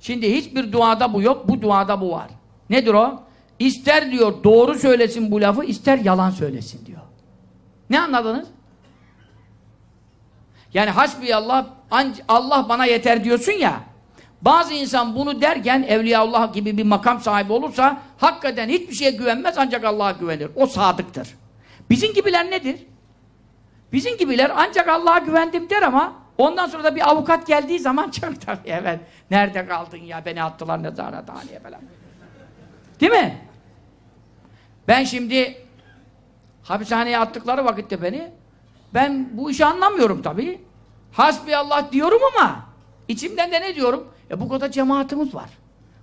Şimdi hiçbir duada bu yok. Bu duada bu var. Nedir o? İster diyor doğru söylesin bu lafı, ister yalan söylesin diyor. Ne anladınız? Yani hasbiyallah Allah bana yeter diyorsun ya. Bazı insan bunu derken Evliyaullah gibi bir makam sahibi olursa hakikaten hiçbir şeye güvenmez ancak Allah'a güvenir. O sadıktır. Bizim gibiler nedir? Bizim gibiler ancak Allah'a güvendim der ama ondan sonra da bir avukat geldiği zaman (laughs) çok tabii evet. Nerede kaldın ya beni attılar nezarethaneye falan. Değil mi? Ben şimdi hapishaneye attıkları vakitte beni ben bu işi anlamıyorum tabii. Hasbiyallah diyorum ama içimden de ne diyorum? E bu kadar cemaatimiz var.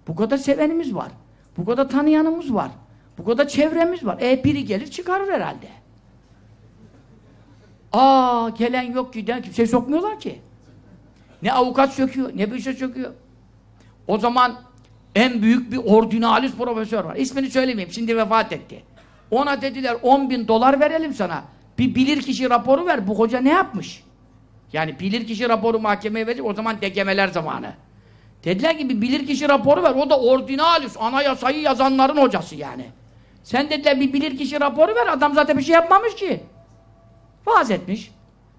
Bu kadar sevenimiz var. Bu kadar tanıyanımız var. Bu kadar çevremiz var. E biri gelir çıkarır herhalde. Aa gelen yok giden kimse sokmuyorlar ki. Ne avukat söküyor, ne bir şey söküyor. O zaman en büyük bir ordinalist profesör var. İsmini söylemeyeyim, şimdi vefat etti. Ona dediler 10 bin dolar verelim sana. Bir bilirkişi raporu ver, bu hoca ne yapmış? Yani bilirkişi raporu mahkemeye verecek, o zaman degemeler zamanı. Dediler ki bir bilirkişi raporu ver, o da ordinalist, anayasayı yazanların hocası yani. Sen dediler bir bilirkişi raporu ver, adam zaten bir şey yapmamış ki. Vaaz etmiş.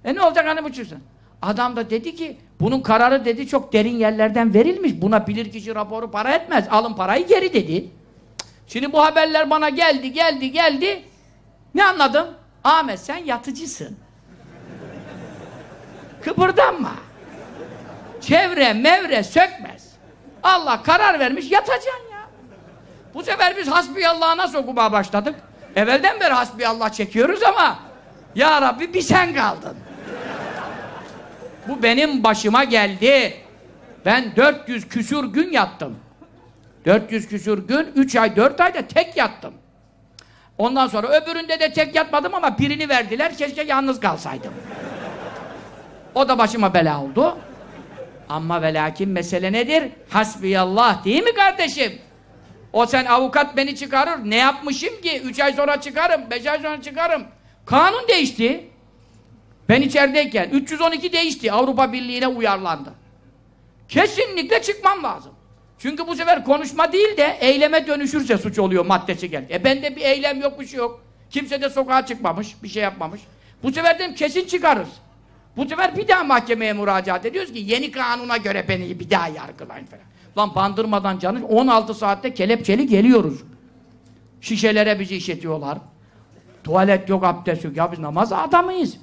E ne olacak hani bu çıksın? Adam da dedi ki, bunun kararı dedi çok derin yerlerden verilmiş. Buna bilirkişi raporu para etmez. Alın parayı geri dedi. Şimdi bu haberler bana geldi, geldi, geldi. Ne anladım? Ahmet sen yatıcısın. Kıpırdanma. Çevre, mevre sökmez. Allah karar vermiş, yatacaksın ya. Bu sefer biz hasbiyallah'a nasıl okumaya başladık? Evvelden beri hasbiyallah çekiyoruz ama Ya Rabbi bir sen kaldın. Bu benim başıma geldi. Ben 400 küsur gün yattım. 400 küsur gün, 3 ay, 4 ayda tek yattım. Ondan sonra öbüründe de tek yatmadım ama birini verdiler, keşke yalnız kalsaydım. O da başıma bela oldu. Ama ve lakin mesele nedir? Hasbiyallah değil mi kardeşim? O sen avukat beni çıkarır, ne yapmışım ki? 3 ay sonra çıkarım, 5 ay sonra çıkarım. Kanun değişti. Ben içerideyken 312 değişti. Avrupa Birliği'ne uyarlandı. Kesinlikle çıkmam lazım. Çünkü bu sefer konuşma değil de eyleme dönüşürse suç oluyor maddesi gel. E bende bir eylem yok bir şey yok. Kimse de sokağa çıkmamış, bir şey yapmamış. Bu sefer dedim kesin çıkarız. Bu sefer bir daha mahkemeye müracaat ediyoruz ki yeni kanuna göre beni bir daha yargılayın falan. Lan bandırmadan canı 16 saatte kelepçeli geliyoruz. Şişelere bizi işletiyorlar. Tuvalet yok, abdest yok. Ya biz namaz adamıyız.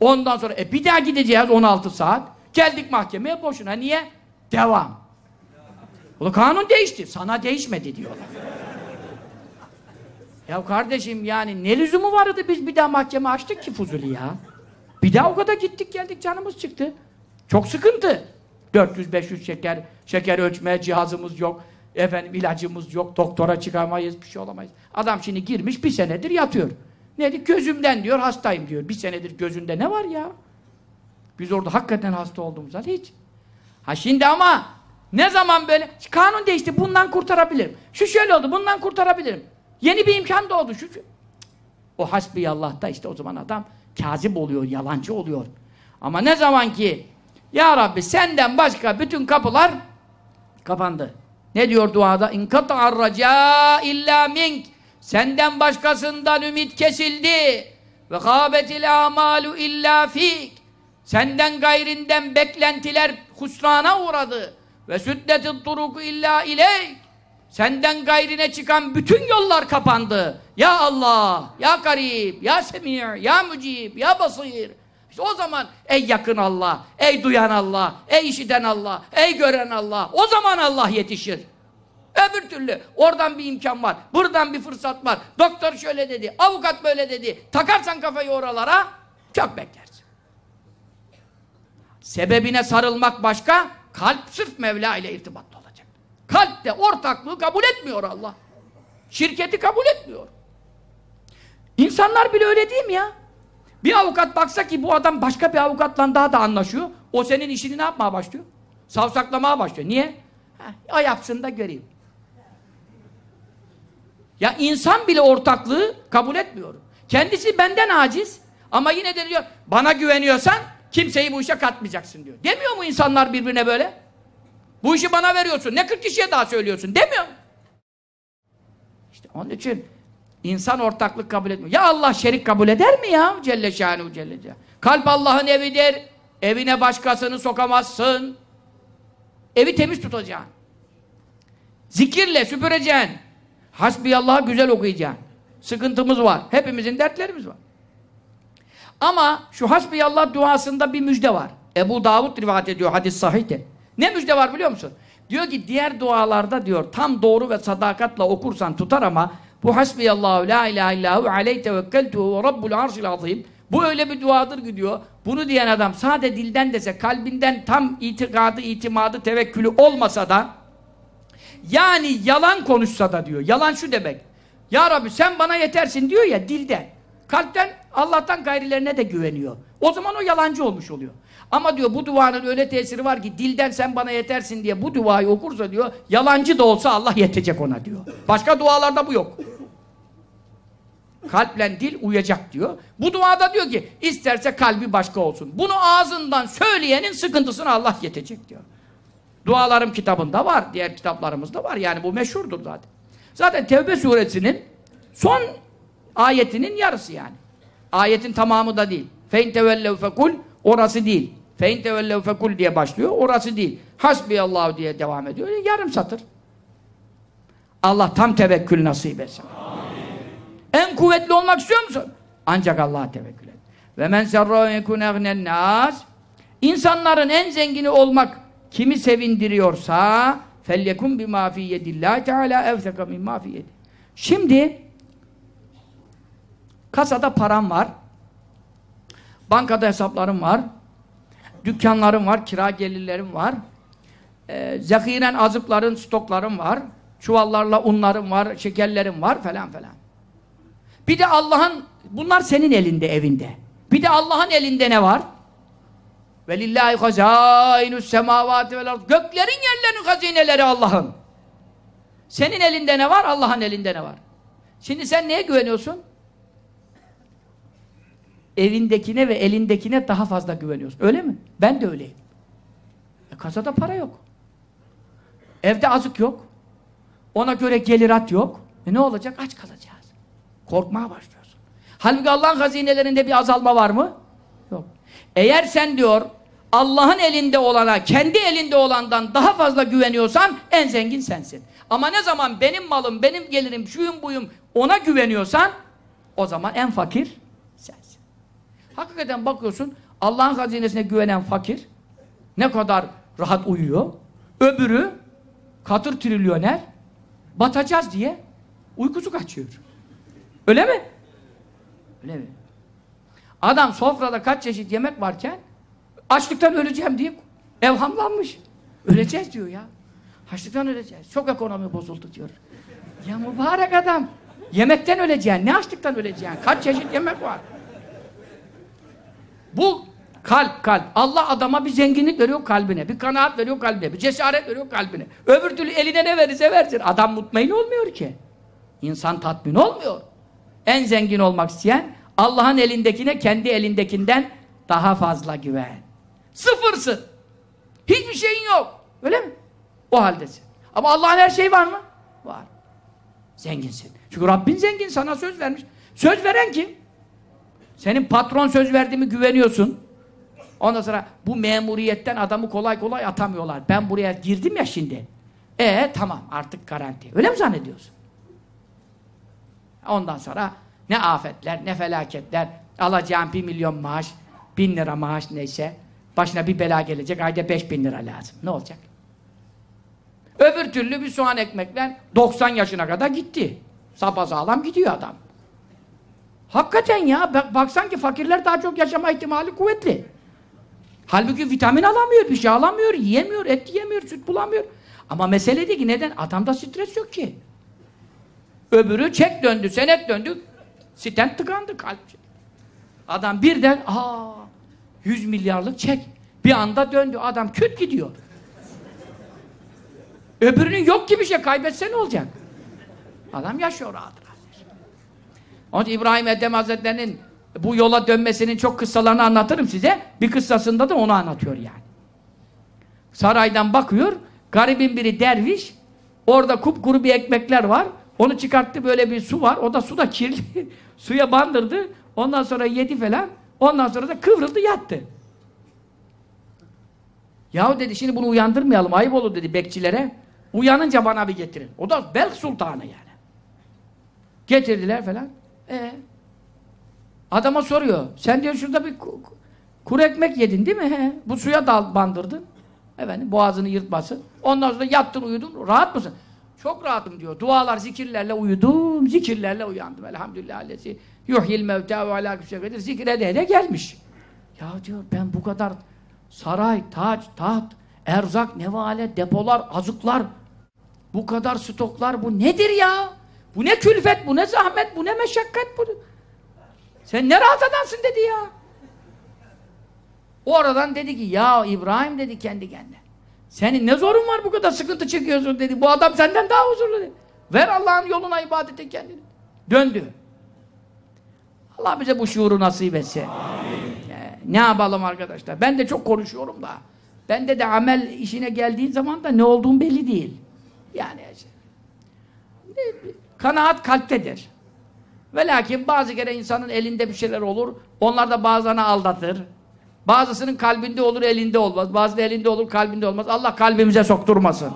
Ondan sonra e bir daha gideceğiz 16 saat. Geldik mahkemeye boşuna. Niye? Devam. Ulan kanun değişti. Sana değişmedi diyorlar. ya kardeşim yani ne lüzumu vardı biz bir daha mahkeme açtık ki Fuzuli ya. Bir daha o kadar gittik geldik canımız çıktı. Çok sıkıntı. 400-500 şeker, şeker ölçme cihazımız yok. Efendim ilacımız yok. Doktora çıkamayız, bir şey olamayız. Adam şimdi girmiş bir senedir yatıyor. Ne diyor? Gözümden diyor hastayım diyor. Bir senedir gözünde ne var ya? Biz orada hakikaten hasta olduğumuz halde hiç. Ha şimdi ama ne zaman böyle kanun değişti bundan kurtarabilirim. Şu şöyle oldu bundan kurtarabilirim. Yeni bir imkan doğdu. Şu, şu. O hasbiyallah'ta işte o zaman adam kazip oluyor, yalancı oluyor. Ama ne zaman ki Ya Rabbi senden başka bütün kapılar kapandı. Ne diyor duada? İnkata'ar raca illa mink. Senden başkasından ümit kesildi. Ve gâbetil amalu illa fik. Senden gayrinden beklentiler husrana uğradı. Ve süddetit turuku illa ileyk. Senden gayrine çıkan bütün yollar kapandı. Ya Allah, ya Garib, ya Semir, ya Mücib, ya Basir. İşte o zaman ey yakın Allah, ey duyan Allah, ey işiten Allah, ey gören Allah. O zaman Allah yetişir. Öbür türlü oradan bir imkan var, buradan bir fırsat var. Doktor şöyle dedi, avukat böyle dedi. Takarsan kafayı oralara çok beklersin. Sebebine sarılmak başka, kalp sırf Mevla ile irtibatlı olacak. Kalpte ortaklığı kabul etmiyor Allah. Şirketi kabul etmiyor. İnsanlar bile öyle değil mi ya? Bir avukat baksa ki bu adam başka bir avukatla daha da anlaşıyor. O senin işini ne yapmaya başlıyor? Savsaklamaya başlıyor. Niye? Heh, o yapsın da göreyim. Ya insan bile ortaklığı kabul etmiyor. Kendisi benden aciz ama yine de diyor bana güveniyorsan kimseyi bu işe katmayacaksın diyor. Demiyor mu insanlar birbirine böyle? Bu işi bana veriyorsun. Ne 40 kişiye daha söylüyorsun. Demiyor mu? İşte onun için insan ortaklık kabul etmiyor. Ya Allah şerik kabul eder mi ya? Celle şanuhu celle celle. Kalp Allah'ın evidir. Evine başkasını sokamazsın. Evi temiz tutacaksın. Zikirle süpüreceksin. Hasbiyallah'ı güzel okuyacaksın. Sıkıntımız var. Hepimizin dertlerimiz var. Ama şu hasbiyallah duasında bir müjde var. Ebu Davud rivayet ediyor hadis sahihte. Ne müjde var biliyor musun? Diyor ki diğer dualarda diyor tam doğru ve sadakatla okursan tutar ama bu hasbiyallahu la ilahe illahu aleyh tevekkeltu ve rabbul arşil azim. Bu öyle bir duadır ki diyor. Bunu diyen adam sade dilden dese kalbinden tam itikadı, itimadı, tevekkülü olmasa da yani yalan konuşsa da diyor. Yalan şu demek. Ya Rabbi sen bana yetersin diyor ya dilden. Kalpten Allah'tan gayrilerine de güveniyor. O zaman o yalancı olmuş oluyor. Ama diyor bu duanın öyle tesiri var ki dilden sen bana yetersin diye bu duayı okursa diyor yalancı da olsa Allah yetecek ona diyor. Başka dualarda bu yok. Kalple dil uyacak diyor. Bu duada diyor ki isterse kalbi başka olsun. Bunu ağzından söyleyenin sıkıntısını Allah yetecek diyor. Dualarım kitabında var. Diğer kitaplarımızda var. Yani bu meşhurdur zaten. Zaten Tevbe suresinin son ayetinin yarısı yani. Ayetin tamamı da değil. Fein tevellev fekul orası değil. Fein tevellev fekul diye başlıyor. Orası değil. Hasbiyallahu diye devam ediyor. Yarım satır. Allah tam tevekkül nasip etsin. En kuvvetli olmak istiyor musun? Ancak Allah'a tevekkül et. Ve men serra yekun nas İnsanların en zengini olmak kimi sevindiriyorsa felyekun bima fi yedillahi teala evseka mimma fi yedi. Şimdi kasada param var. Bankada hesaplarım var. Dükkanlarım var, kira gelirlerim var. E, zekiren azıkların, stoklarım var. Çuvallarla unlarım var, şekerlerim var falan falan. Bir de Allah'ın, bunlar senin elinde, evinde. Bir de Allah'ın elinde ne var? Velillahi hazainus semavati vel ard. Göklerin yerlerin hazineleri Allah'ın. Senin elinde ne var? Allah'ın elinde ne var? Şimdi sen neye güveniyorsun? Evindekine ve elindekine daha fazla güveniyorsun. Öyle mi? Ben de öyleyim. E, kasada para yok. Evde azık yok. Ona göre gelirat yok. E ne olacak? Aç kalacağız. Korkmaya başlıyorsun. Halbuki Allah'ın hazinelerinde bir azalma var mı? Yok. Eğer sen diyor Allah'ın elinde olana, kendi elinde olandan daha fazla güveniyorsan en zengin sensin. Ama ne zaman benim malım, benim gelirim, şuyum buyum ona güveniyorsan o zaman en fakir sensin. Hakikaten bakıyorsun Allah'ın hazinesine güvenen fakir ne kadar rahat uyuyor. Öbürü katır trilyoner batacağız diye uykusu kaçıyor. Öyle mi? Öyle mi? Adam sofrada kaç çeşit yemek varken açlıktan öleceğim diye evhamlanmış. Öleceğiz diyor ya. Açlıktan öleceğiz. Çok ekonomi bozuldu diyor. Ya mübarek adam. Yemekten öleceksin. Ne açlıktan öleceksin? Kaç çeşit yemek var? Bu kalp kalp. Allah adama bir zenginlik veriyor kalbine. Bir kanaat veriyor kalbine. Bir cesaret veriyor kalbine. Öbür türlü eline ne verirse versin. Adam mutmain olmuyor ki. İnsan tatmin olmuyor. En zengin olmak isteyen Allah'ın elindekine kendi elindekinden daha fazla güven. Sıfırsın. Hiçbir şeyin yok. Öyle mi? O haldesin. Ama Allah'ın her şeyi var mı? Var. Zenginsin. Çünkü Rabbin zengin sana söz vermiş. Söz veren kim? Senin patron söz verdiğimi güveniyorsun. Ondan sonra bu memuriyetten adamı kolay kolay atamıyorlar. Ben buraya girdim ya şimdi. E tamam artık garanti. Öyle mi zannediyorsun? Ondan sonra ne afetler, ne felaketler, alacağım bir milyon maaş, bin lira maaş neyse, başına bir bela gelecek, ayda beş bin lira lazım. Ne olacak? Öbür türlü bir soğan ekmekler 90 yaşına kadar gitti. Sapasağlam gidiyor adam. Hakikaten ya, bak, baksan ki fakirler daha çok yaşama ihtimali kuvvetli. Halbuki vitamin alamıyor, bir şey alamıyor, yiyemiyor, et yiyemiyor, süt bulamıyor. Ama mesele değil ki neden? Adamda stres yok ki. Öbürü çek döndü, senet döndü, stent tıkandı kalp. Adam birden, aa 100 milyarlık çek. Bir anda döndü, adam küt gidiyor. Öbürünün yok gibi şey kaybetse ne olacak? Adam yaşıyor rahat rahat. Onun için İbrahim Ethem Hazretleri'nin bu yola dönmesinin çok kıssalarını anlatırım size. Bir kıssasında da onu anlatıyor yani. Saraydan bakıyor, garibin biri derviş, orada kupkuru bir ekmekler var, onu çıkarttı böyle bir su var, o da su da kirli, (laughs) suya bandırdı, ondan sonra yedi falan, ondan sonra da kıvrıldı yattı. Yahu dedi şimdi bunu uyandırmayalım, ayıp olur dedi bekçilere. Uyanınca bana bir getirin. O da Belk Sultanı yani. Getirdiler falan. Ee, adama soruyor. Sen diyor şurada bir kuru ekmek yedin değil mi? He. Bu suya dal bandırdın. Efendim boğazını yırtmasın. Ondan sonra yattın uyudun. Rahat mısın? Çok rahatım diyor. Dualar, zikirlerle uyudum. Zikirlerle uyandım. Elhamdülillah. Allezi yuhyil mevta ve alâ küsefedir. Zikrede de gelmiş. Ya diyor ben bu kadar saray, taç, taht, erzak, nevale, depolar, azıklar bu kadar stoklar bu nedir ya? Bu ne külfet, bu ne zahmet, bu ne meşakkat bu. Sen ne rahat adamsın dedi ya. O aradan dedi ki ya İbrahim dedi kendi kendine. Senin ne zorun var bu kadar sıkıntı çekiyorsun dedi. Bu adam senden daha huzurlu dedi. Ver Allah'ın yoluna ibadete kendini. Döndü. Allah bize bu şuuru nasip etse. Ee, ne yapalım arkadaşlar? Ben de çok konuşuyorum da. Bende de amel işine geldiğin zaman da ne olduğum belli değil. Yani kanaat kalptedir. Ve lakin bazı kere insanın elinde bir şeyler olur. Onlar da bazılarını aldatır. Bazısının kalbinde olur, elinde olmaz. Bazı elinde olur, kalbinde olmaz. Allah kalbimize sokturmasın.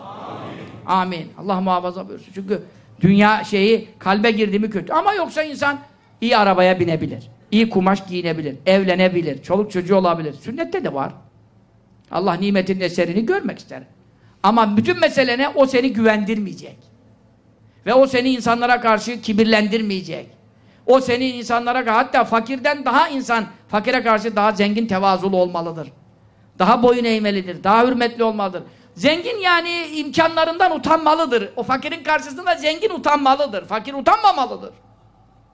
Amin. Amin. Allah muhafaza buyursun. Çünkü dünya şeyi kalbe girdi mi kötü. Ama yoksa insan iyi arabaya binebilir. iyi kumaş giyinebilir. Evlenebilir. Çoluk çocuğu olabilir. Sünnette de var. Allah nimetin eserini görmek ister. Ama bütün mesele ne? O seni güvendirmeyecek. Ve o seni insanlara karşı kibirlendirmeyecek. O seni insanlara hatta fakirden daha insan fakire karşı daha zengin tevazulu olmalıdır. Daha boyun eğmelidir. Daha hürmetli olmalıdır. Zengin yani imkanlarından utanmalıdır. O fakirin karşısında zengin utanmalıdır. Fakir utanmamalıdır.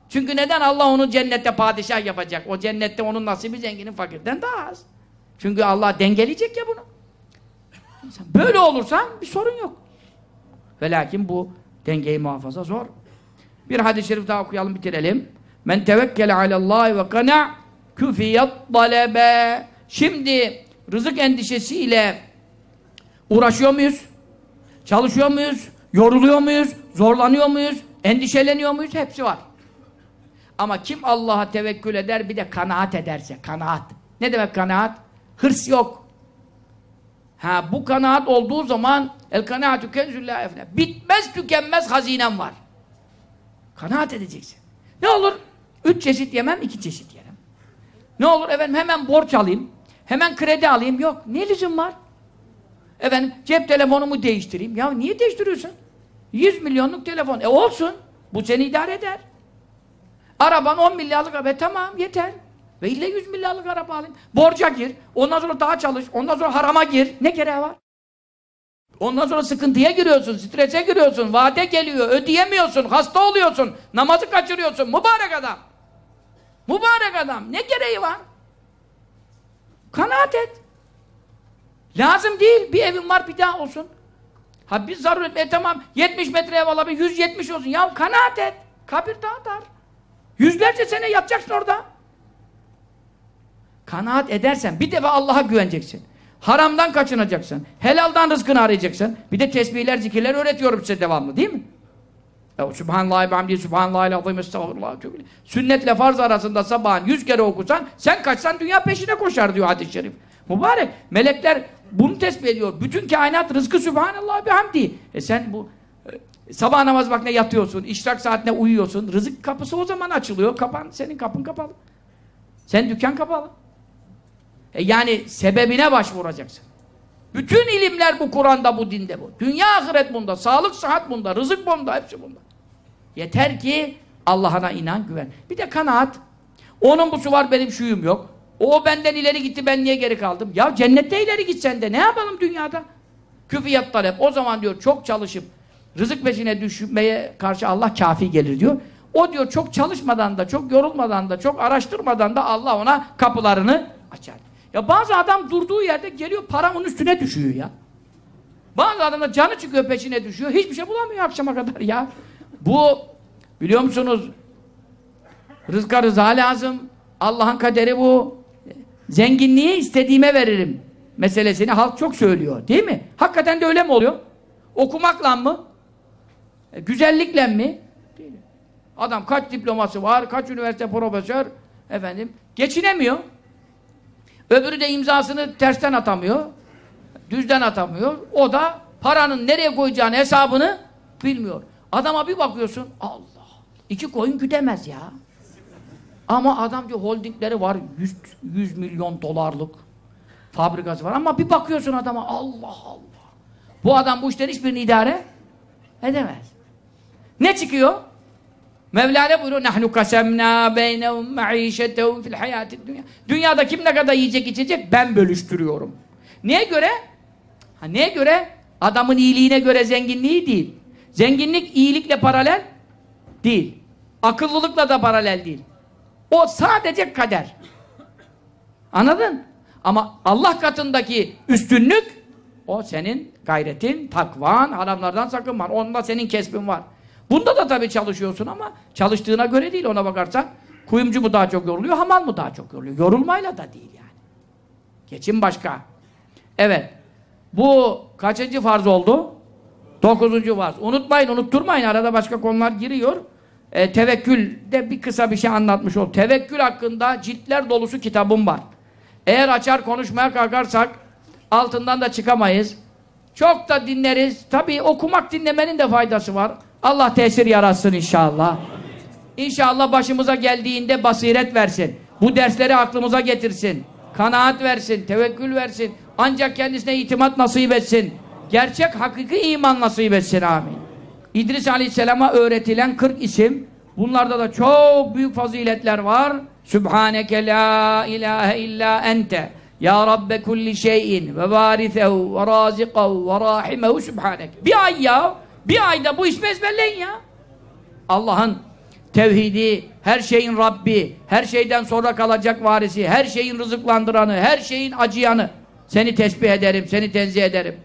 Çünkü neden Allah onu cennette padişah yapacak? O cennette onun nasibi zenginin fakirden daha az. Çünkü Allah dengeleyecek ya bunu. Böyle olursa bir sorun yok. Ve lakin bu dengeyi muhafaza zor. Bir hadis-i şerif daha okuyalım bitirelim. Men tevekkele alallahi ve kana küfiyet talebe. Şimdi rızık endişesiyle uğraşıyor muyuz? Çalışıyor muyuz? Yoruluyor muyuz? Zorlanıyor muyuz? Endişeleniyor muyuz? Hepsi var. Ama kim Allah'a tevekkül eder bir de kanaat ederse, kanaat. Ne demek kanaat? Hırs yok. Ha bu kanaat olduğu zaman el kanaatü kenzüllâ efne. Bitmez tükenmez hazinem var. Kanaat edeceksin. Ne olur? Üç çeşit yemem, iki çeşit yerim. Ne olur efendim hemen borç alayım, hemen kredi alayım. Yok. Ne lüzum var? Efendim cep telefonumu değiştireyim. Ya niye değiştiriyorsun? 100 milyonluk telefon. E olsun. Bu seni idare eder. Araban 10 milyarlık araba. E, tamam yeter. Ve ille 100 milyarlık araba alayım. Borca gir. Ondan sonra daha çalış. Ondan sonra harama gir. Ne gereği var? Ondan sonra sıkıntıya giriyorsun, strese giriyorsun, vade geliyor, ödeyemiyorsun, hasta oluyorsun, namazı kaçırıyorsun. Mübarek adam. Mübarek adam. Ne gereği var? Kanaat et. Lazım değil. Bir evin var bir daha olsun. Ha bir zaruret. E tamam 70 metre ev alabilir. 170 olsun. Ya kanaat et. Kabir daha dar. Yüzlerce sene yatacaksın orada. Kanaat edersen bir defa Allah'a güveneceksin. Haramdan kaçınacaksın. Helaldan rızkını arayacaksın. Bir de tesbihler, zikirler öğretiyorum size devamlı değil mi? Subhanallah, bihamdi, Subhanallah, azim, estağfurullah. Sünnetle farz arasında sabahın yüz kere okusan, sen kaçsan dünya peşine koşar diyor hadis-i şerif. Mübarek. Melekler bunu tespit ediyor. Bütün kainat rızkı Subhanallah, bihamdi. E sen bu sabah namaz vaktine yatıyorsun, işrak saatine uyuyorsun. Rızık kapısı o zaman açılıyor. Kapan, senin kapın kapalı. Sen dükkan kapalı. E yani sebebine başvuracaksın. Bütün ilimler bu Kur'an'da, bu dinde bu. Dünya ahiret bunda, sağlık sıhhat bunda, rızık bunda, hepsi bunda. Yeter ki Allah'ına inan, güven. Bir de kanaat. Onun busu var, benim şuyum yok. O benden ileri gitti, ben niye geri kaldım? Ya cennette ileri gitsen de ne yapalım dünyada? Küfiyat talep. O zaman diyor çok çalışıp rızık peşine düşmeye karşı Allah kafi gelir diyor. O diyor çok çalışmadan da, çok yorulmadan da, çok araştırmadan da Allah ona kapılarını açar. Ya bazı adam durduğu yerde geliyor para onun üstüne düşüyor ya. Bazı adam da canı çıkıyor peşine düşüyor. Hiçbir şey bulamıyor akşama kadar ya. Bu biliyor musunuz rızka rıza lazım. Allah'ın kaderi bu. Zenginliği istediğime veririm meselesini halk çok söylüyor. Değil mi? Hakikaten de öyle mi oluyor? Okumakla mı? E, güzellikle mi? Değil. Adam kaç diploması var, kaç üniversite profesör efendim geçinemiyor. Öbürü de imzasını tersten atamıyor. Düzden atamıyor. O da paranın nereye koyacağını hesabını bilmiyor. Adama bir bakıyorsun Allah. iki koyun güdemez ya. Ama adam diyor holdingleri var 100, 100 milyon dolarlık fabrikası var ama bir bakıyorsun adama Allah Allah. Bu adam bu işlerin hiçbirini idare edemez. Ne çıkıyor? Mevlana buyuruyor nahnu kasemna beynehum maişetehum fil hayatid dünya. Dünyada kim ne kadar yiyecek içecek ben bölüştürüyorum. Neye göre? Ha neye göre? Adamın iyiliğine göre zenginliği değil. Zenginlik iyilikle paralel değil. Akıllılıkla da paralel değil. O sadece kader. Anladın? Ama Allah katındaki üstünlük o senin gayretin, takvan, haramlardan sakınman. Onda senin kesbin var. Bunda da tabii çalışıyorsun ama çalıştığına göre değil ona bakarsan. Kuyumcu mu daha çok yoruluyor, hamal mı daha çok yoruluyor? Yorulmayla da değil yani. Geçin başka. Evet. Bu kaçıncı farz oldu? Dokuzuncu farz. Unutmayın, unutturmayın. Arada başka konular giriyor. E, tevekkül bir kısa bir şey anlatmış ol. Tevekkül hakkında ciltler dolusu kitabım var. Eğer açar konuşmaya kalkarsak altından da çıkamayız. Çok da dinleriz. Tabii okumak dinlemenin de faydası var. Allah tesir yaratsın inşallah. İnşallah başımıza geldiğinde basiret versin. Bu dersleri aklımıza getirsin. Kanaat versin, tevekkül versin. Ancak kendisine itimat nasip etsin. Gerçek, hakiki iman nasip etsin. Amin. İdris Aleyhisselam'a öğretilen 40 isim. Bunlarda da çok büyük faziletler var. Sübhaneke la ilahe illa ente. Ya Rabbe kulli şeyin ve varisehu ve razikahu ve rahimehu sübhanek. Bir ay ya. Bir ayda bu ismi ezberleyin ya. Allah'ın tevhidi, her şeyin Rabbi, her şeyden sonra kalacak varisi, her şeyin rızıklandıranı, her şeyin acıyanı. Seni tesbih ederim, seni tenzih ederim.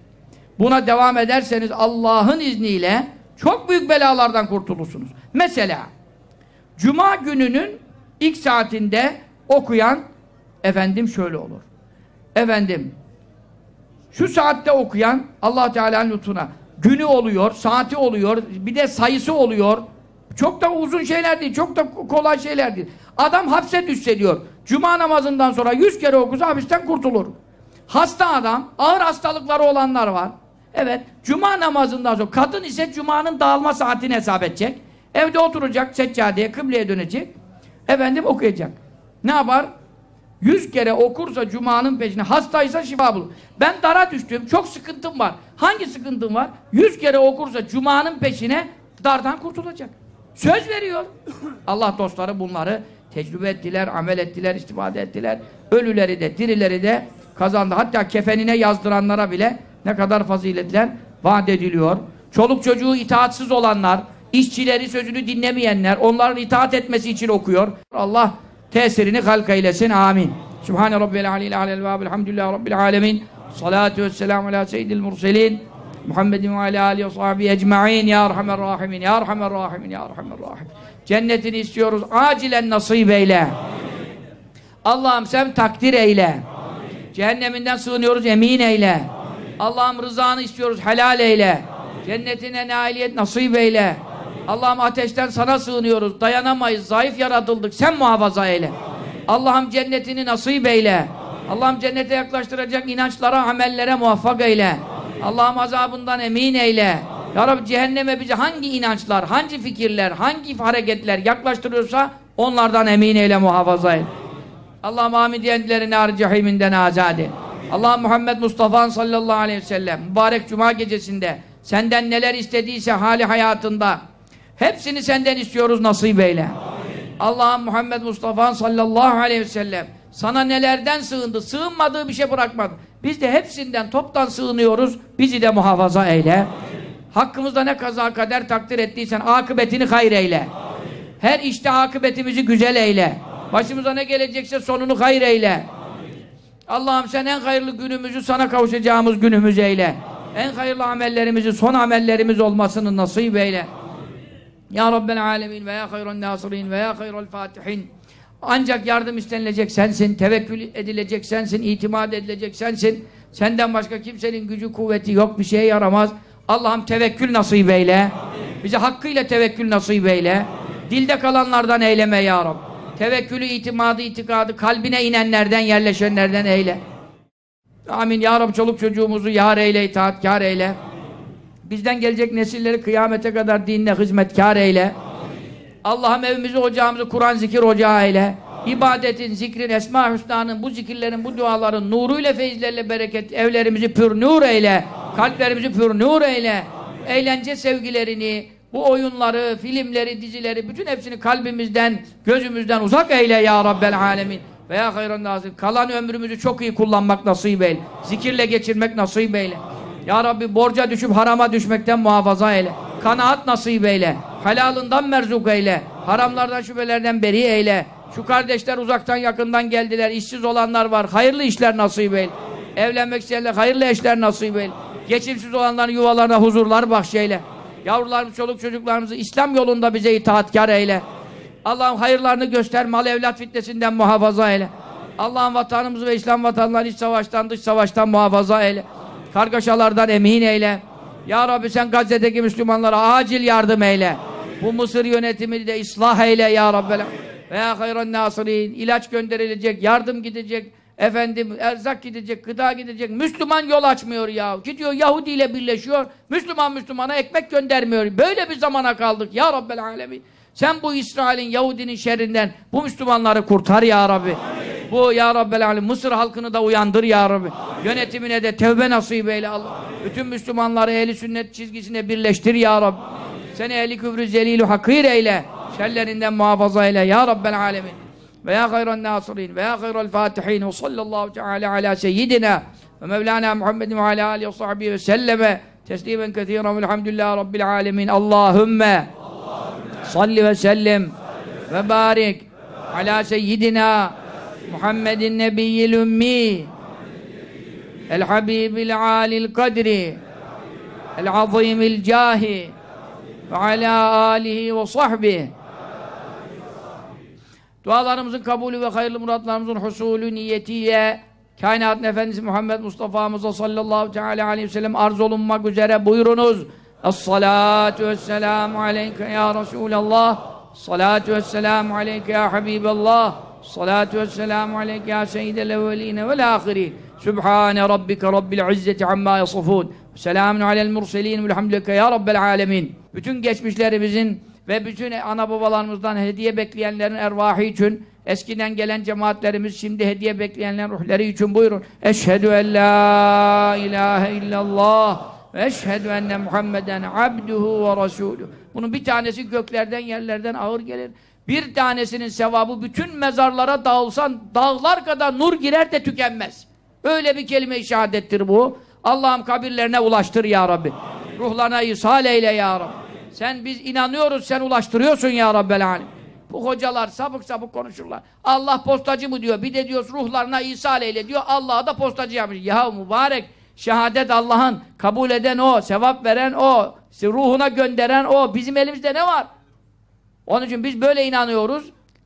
Buna devam ederseniz Allah'ın izniyle çok büyük belalardan kurtulursunuz. Mesela Cuma gününün ilk saatinde okuyan efendim şöyle olur. Efendim şu saatte okuyan Allah Teala'nın lütfuna günü oluyor, saati oluyor, bir de sayısı oluyor. Çok da uzun şeyler değil, çok da kolay şeyler değil. Adam hapse düşse diyor. Cuma namazından sonra yüz kere okusa hapisten kurtulur. Hasta adam, ağır hastalıkları olanlar var. Evet, cuma namazından sonra, kadın ise cumanın dağılma saatini hesap edecek. Evde oturacak, seccadeye, kıbleye dönecek. Efendim okuyacak. Ne yapar? Yüz kere okursa Cuma'nın peşine, hastaysa şifa bulur. Ben dara düştüm, çok sıkıntım var. Hangi sıkıntım var? Yüz kere okursa Cuma'nın peşine dardan kurtulacak. Söz veriyor. Allah dostları bunları tecrübe ettiler, amel ettiler, istifade ettiler. Ölüleri de, dirileri de kazandı. Hatta kefenine yazdıranlara bile ne kadar faziletler vaat ediliyor. Çoluk çocuğu itaatsiz olanlar, işçileri sözünü dinlemeyenler, onların itaat etmesi için okuyor. Allah tesirini halk eylesin. Amin. Sübhane Rabbil Aleyhi Aleyhi ve Elhamdülillahi Rabbil Alemin. Salatu vesselamu ala seyyidil murselin. Muhammedin ve ala alihi ve sahbihi ecma'in ya Erhamer Rahimin ya Erhamer Rahimin ya Erhamer Rahim. Cennetini istiyoruz. Acilen nasip eyle. Allah'ım sen takdir eyle. Cehenneminden sığınıyoruz emin eyle. Allah'ım rızanı istiyoruz helal eyle. Cennetine nailiyet nasip eyle. Allah'ım ateşten sana sığınıyoruz. Dayanamayız. Zayıf yaratıldık. Sen muhafaza eyle. Allah'ım cennetini nasip eyle. Allah'ım cennete yaklaştıracak inançlara, amellere muvaffak eyle. Allah'ım azabından emin eyle. Ya Rabbi cehenneme bizi hangi inançlar, hangi fikirler, hangi hareketler yaklaştırıyorsa onlardan emin eyle, muhafaza eyle. Allah'ım amin diyenlerini ar cehiminden azade. Allah Muhammed Mustafa sallallahu aleyhi ve sellem mübarek cuma gecesinde senden neler istediyse hali hayatında hepsini senden istiyoruz nasip eyle. Allah'ım Muhammed Mustafa sallallahu aleyhi ve sellem sana nelerden sığındı, sığınmadığı bir şey bırakmadı. Biz de hepsinden toptan sığınıyoruz. Bizi de muhafaza eyle. Hakkımızda ne kaza kader takdir ettiysen akıbetini hayır eyle. Her işte akıbetimizi güzel eyle. Başımıza ne gelecekse sonunu hayır eyle. Allah'ım sen en hayırlı günümüzü sana kavuşacağımız günümüz eyle. En hayırlı amellerimizi son amellerimiz olmasını nasip eyle. Ya Rabbel alemin ve ya hayran nasirin ve ya hayral fatihin. Ancak yardım istenilecek sensin, tevekkül edilecek sensin, itimat edilecek sensin. Senden başka kimsenin gücü, kuvveti yok, bir şeye yaramaz. Allah'ım tevekkül nasip eyle. Amin. Bize hakkıyla tevekkül nasip eyle. Dilde kalanlardan eyleme ya Rabbi. Tevekkülü, itimadı, itikadı kalbine inenlerden, yerleşenlerden eyle. Amin. Ya Rabbi çoluk çocuğumuzu yar eyle, itaatkar eyle. Bizden gelecek nesilleri kıyamete kadar dinle hizmetkar eyle. Allah'ım evimizi, ocağımızı Kur'an zikir ocağı eyle. İbadetin, zikrin, esma hüsnanın, bu zikirlerin, bu duaların nuruyla, feyizlerle bereket, evlerimizi pür nur eyle. Kalplerimizi pür nur eyle. Eğlence sevgilerini, bu oyunları, filmleri, dizileri, bütün hepsini kalbimizden, gözümüzden uzak eyle ya Rabbel alemin. Veya hayran nazim. Kalan ömrümüzü çok iyi kullanmak nasip eyle. Zikirle geçirmek nasip eyle. Ya Rabbi borca düşüp harama düşmekten muhafaza eyle. Kanaat nasip eyle. Halalından merzuk eyle. Haramlardan şüphelerden beri eyle. Şu kardeşler uzaktan yakından geldiler. İşsiz olanlar var. Hayırlı işler nasip eyle. Evlenmek isteyenler hayırlı eşler nasip eyle. Geçimsiz olanların yuvalarına huzurlar bahşeyle. Yavrularımız, çoluk çocuklarımızı İslam yolunda bize itaatkar eyle. Allah'ım hayırlarını göster, mal evlat fitnesinden muhafaza eyle. Allah'ım vatanımızı ve İslam vatanlarını iç savaştan, dış savaştan muhafaza eyle. Kargaşalardan emin eyle. Ya Rabbi sen Gazze'deki Müslümanlara acil yardım eyle. Bu Mısır yönetimini de ıslah eyle ya Rabbi. Veya hayran nasirin. ilaç gönderilecek, yardım gidecek, efendim erzak gidecek, gıda gidecek. Müslüman yol açmıyor ya. Gidiyor Yahudi ile birleşiyor. Müslüman Müslümana ekmek göndermiyor. Böyle bir zamana kaldık ya Rabbel. Sen bu İsrail'in, Yahudinin şerrinden bu Müslümanları kurtar ya Rabbi. Amin. Bu ya Rabbel Alem Mısır halkını da uyandır ya Rabbi. Amin. Yönetimine de tevbe nasip eyle Allah. Amin. Bütün Müslümanları ehli sünnet çizgisine birleştir ya Rabbi. Amin. Seni ehli küfrü zelilu hakir eyle. Amin. Şerlerinden muhafaza eyle ya Rabbel Alemin. Ve ya hayran nasirin ve ya hayral fatihin ve sallallahu teala ala seyyidina ve mevlana Muhammedin ve ala alihi ve sahbihi ve selleme teslimen kethiren velhamdülillahi rabbil alemin. Allahümme salli ve sellim ve barik ala seyyidina Habibil alil kadri el azimil cahi ve ala alihi ve sahbihi Dualarımızın kabulü ve hayırlı muratlarımızın husulü niyetiyle kainatın efendisi Muhammed Mustafa'mıza sallallahu teala aleyhi ve sellem arz olunmak üzere buyurunuz. Es-salatu vesselamu aleyke ya Resulallah. Salatu vesselamu aleyke ya Habiballah. Salatu vesselamu aleyke ya seyyidel evveline vel ahirin. Sübhane rabbike rabbil izzeti amma yasifun. Selamun alel murselin velhamdülillah ya rabbel alemin. Bütün geçmişlerimizin ve bütün ana babalarımızdan hediye bekleyenlerin ervahı için eskiden gelen cemaatlerimiz şimdi hediye bekleyenlerin ruhları için buyurun. Eşhedü en la ilahe illallah ve eşhedü enne Muhammeden abduhu ve resulü. Bunun bir tanesi göklerden yerlerden ağır gelir. Bir tanesinin sevabı bütün mezarlara dağılsan dağlar kadar nur girer de tükenmez. Öyle bir kelime-i şehadettir bu. Allah'ım kabirlerine ulaştır ya Rabbi. Amin. Ruhlarına ishal eyle ya Rabbi. Amin. Sen biz inanıyoruz sen ulaştırıyorsun ya Rabbel Alem. Bu hocalar sabık sabık konuşurlar. Allah postacı mı diyor. Bir de diyoruz ruhlarına ishal eyle diyor. Allah'a da postacı yapmış. Ya mübarek şehadet Allah'ın kabul eden o, sevap veren o, ruhuna gönderen o. Bizim elimizde ne var? Onun için biz böyle inanıyoruz.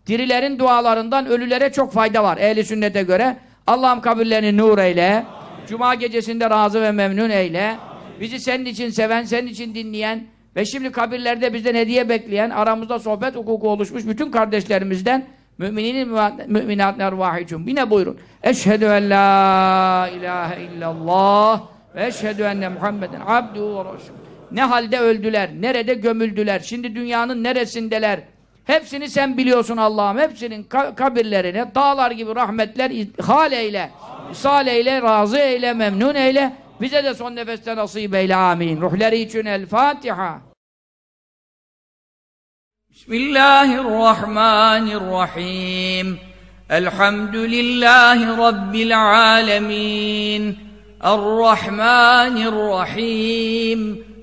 Dirilerin dualarından ölülere çok fayda var. Ehli sünnete göre. Allah'ım kabirlerini nur eyle. Cuma gecesinde razı ve memnun eyle. Bizi senin için seven, senin için dinleyen ve şimdi kabirlerde bizden hediye bekleyen, aramızda sohbet hukuku oluşmuş bütün kardeşlerimizden müminin müminat ervahicum. Yine buyurun. Eşhedü en la ilahe illallah ve eşhedü enne Muhammeden abduhu ve resul. Ne halde öldüler, nerede gömüldüler, şimdi dünyanın neresindeler. Hepsini sen biliyorsun Allah'ım. Hepsinin kabirlerine dağlar gibi rahmetler hal eyle. İsal eyle, razı eyle, memnun eyle. Bize de son nefeste nasip eyle. Amin. Ruhları için El Fatiha. Bismillahirrahmanirrahim. Elhamdülillahi Rabbil alemin. Errahmanirrahim.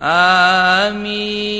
Amin.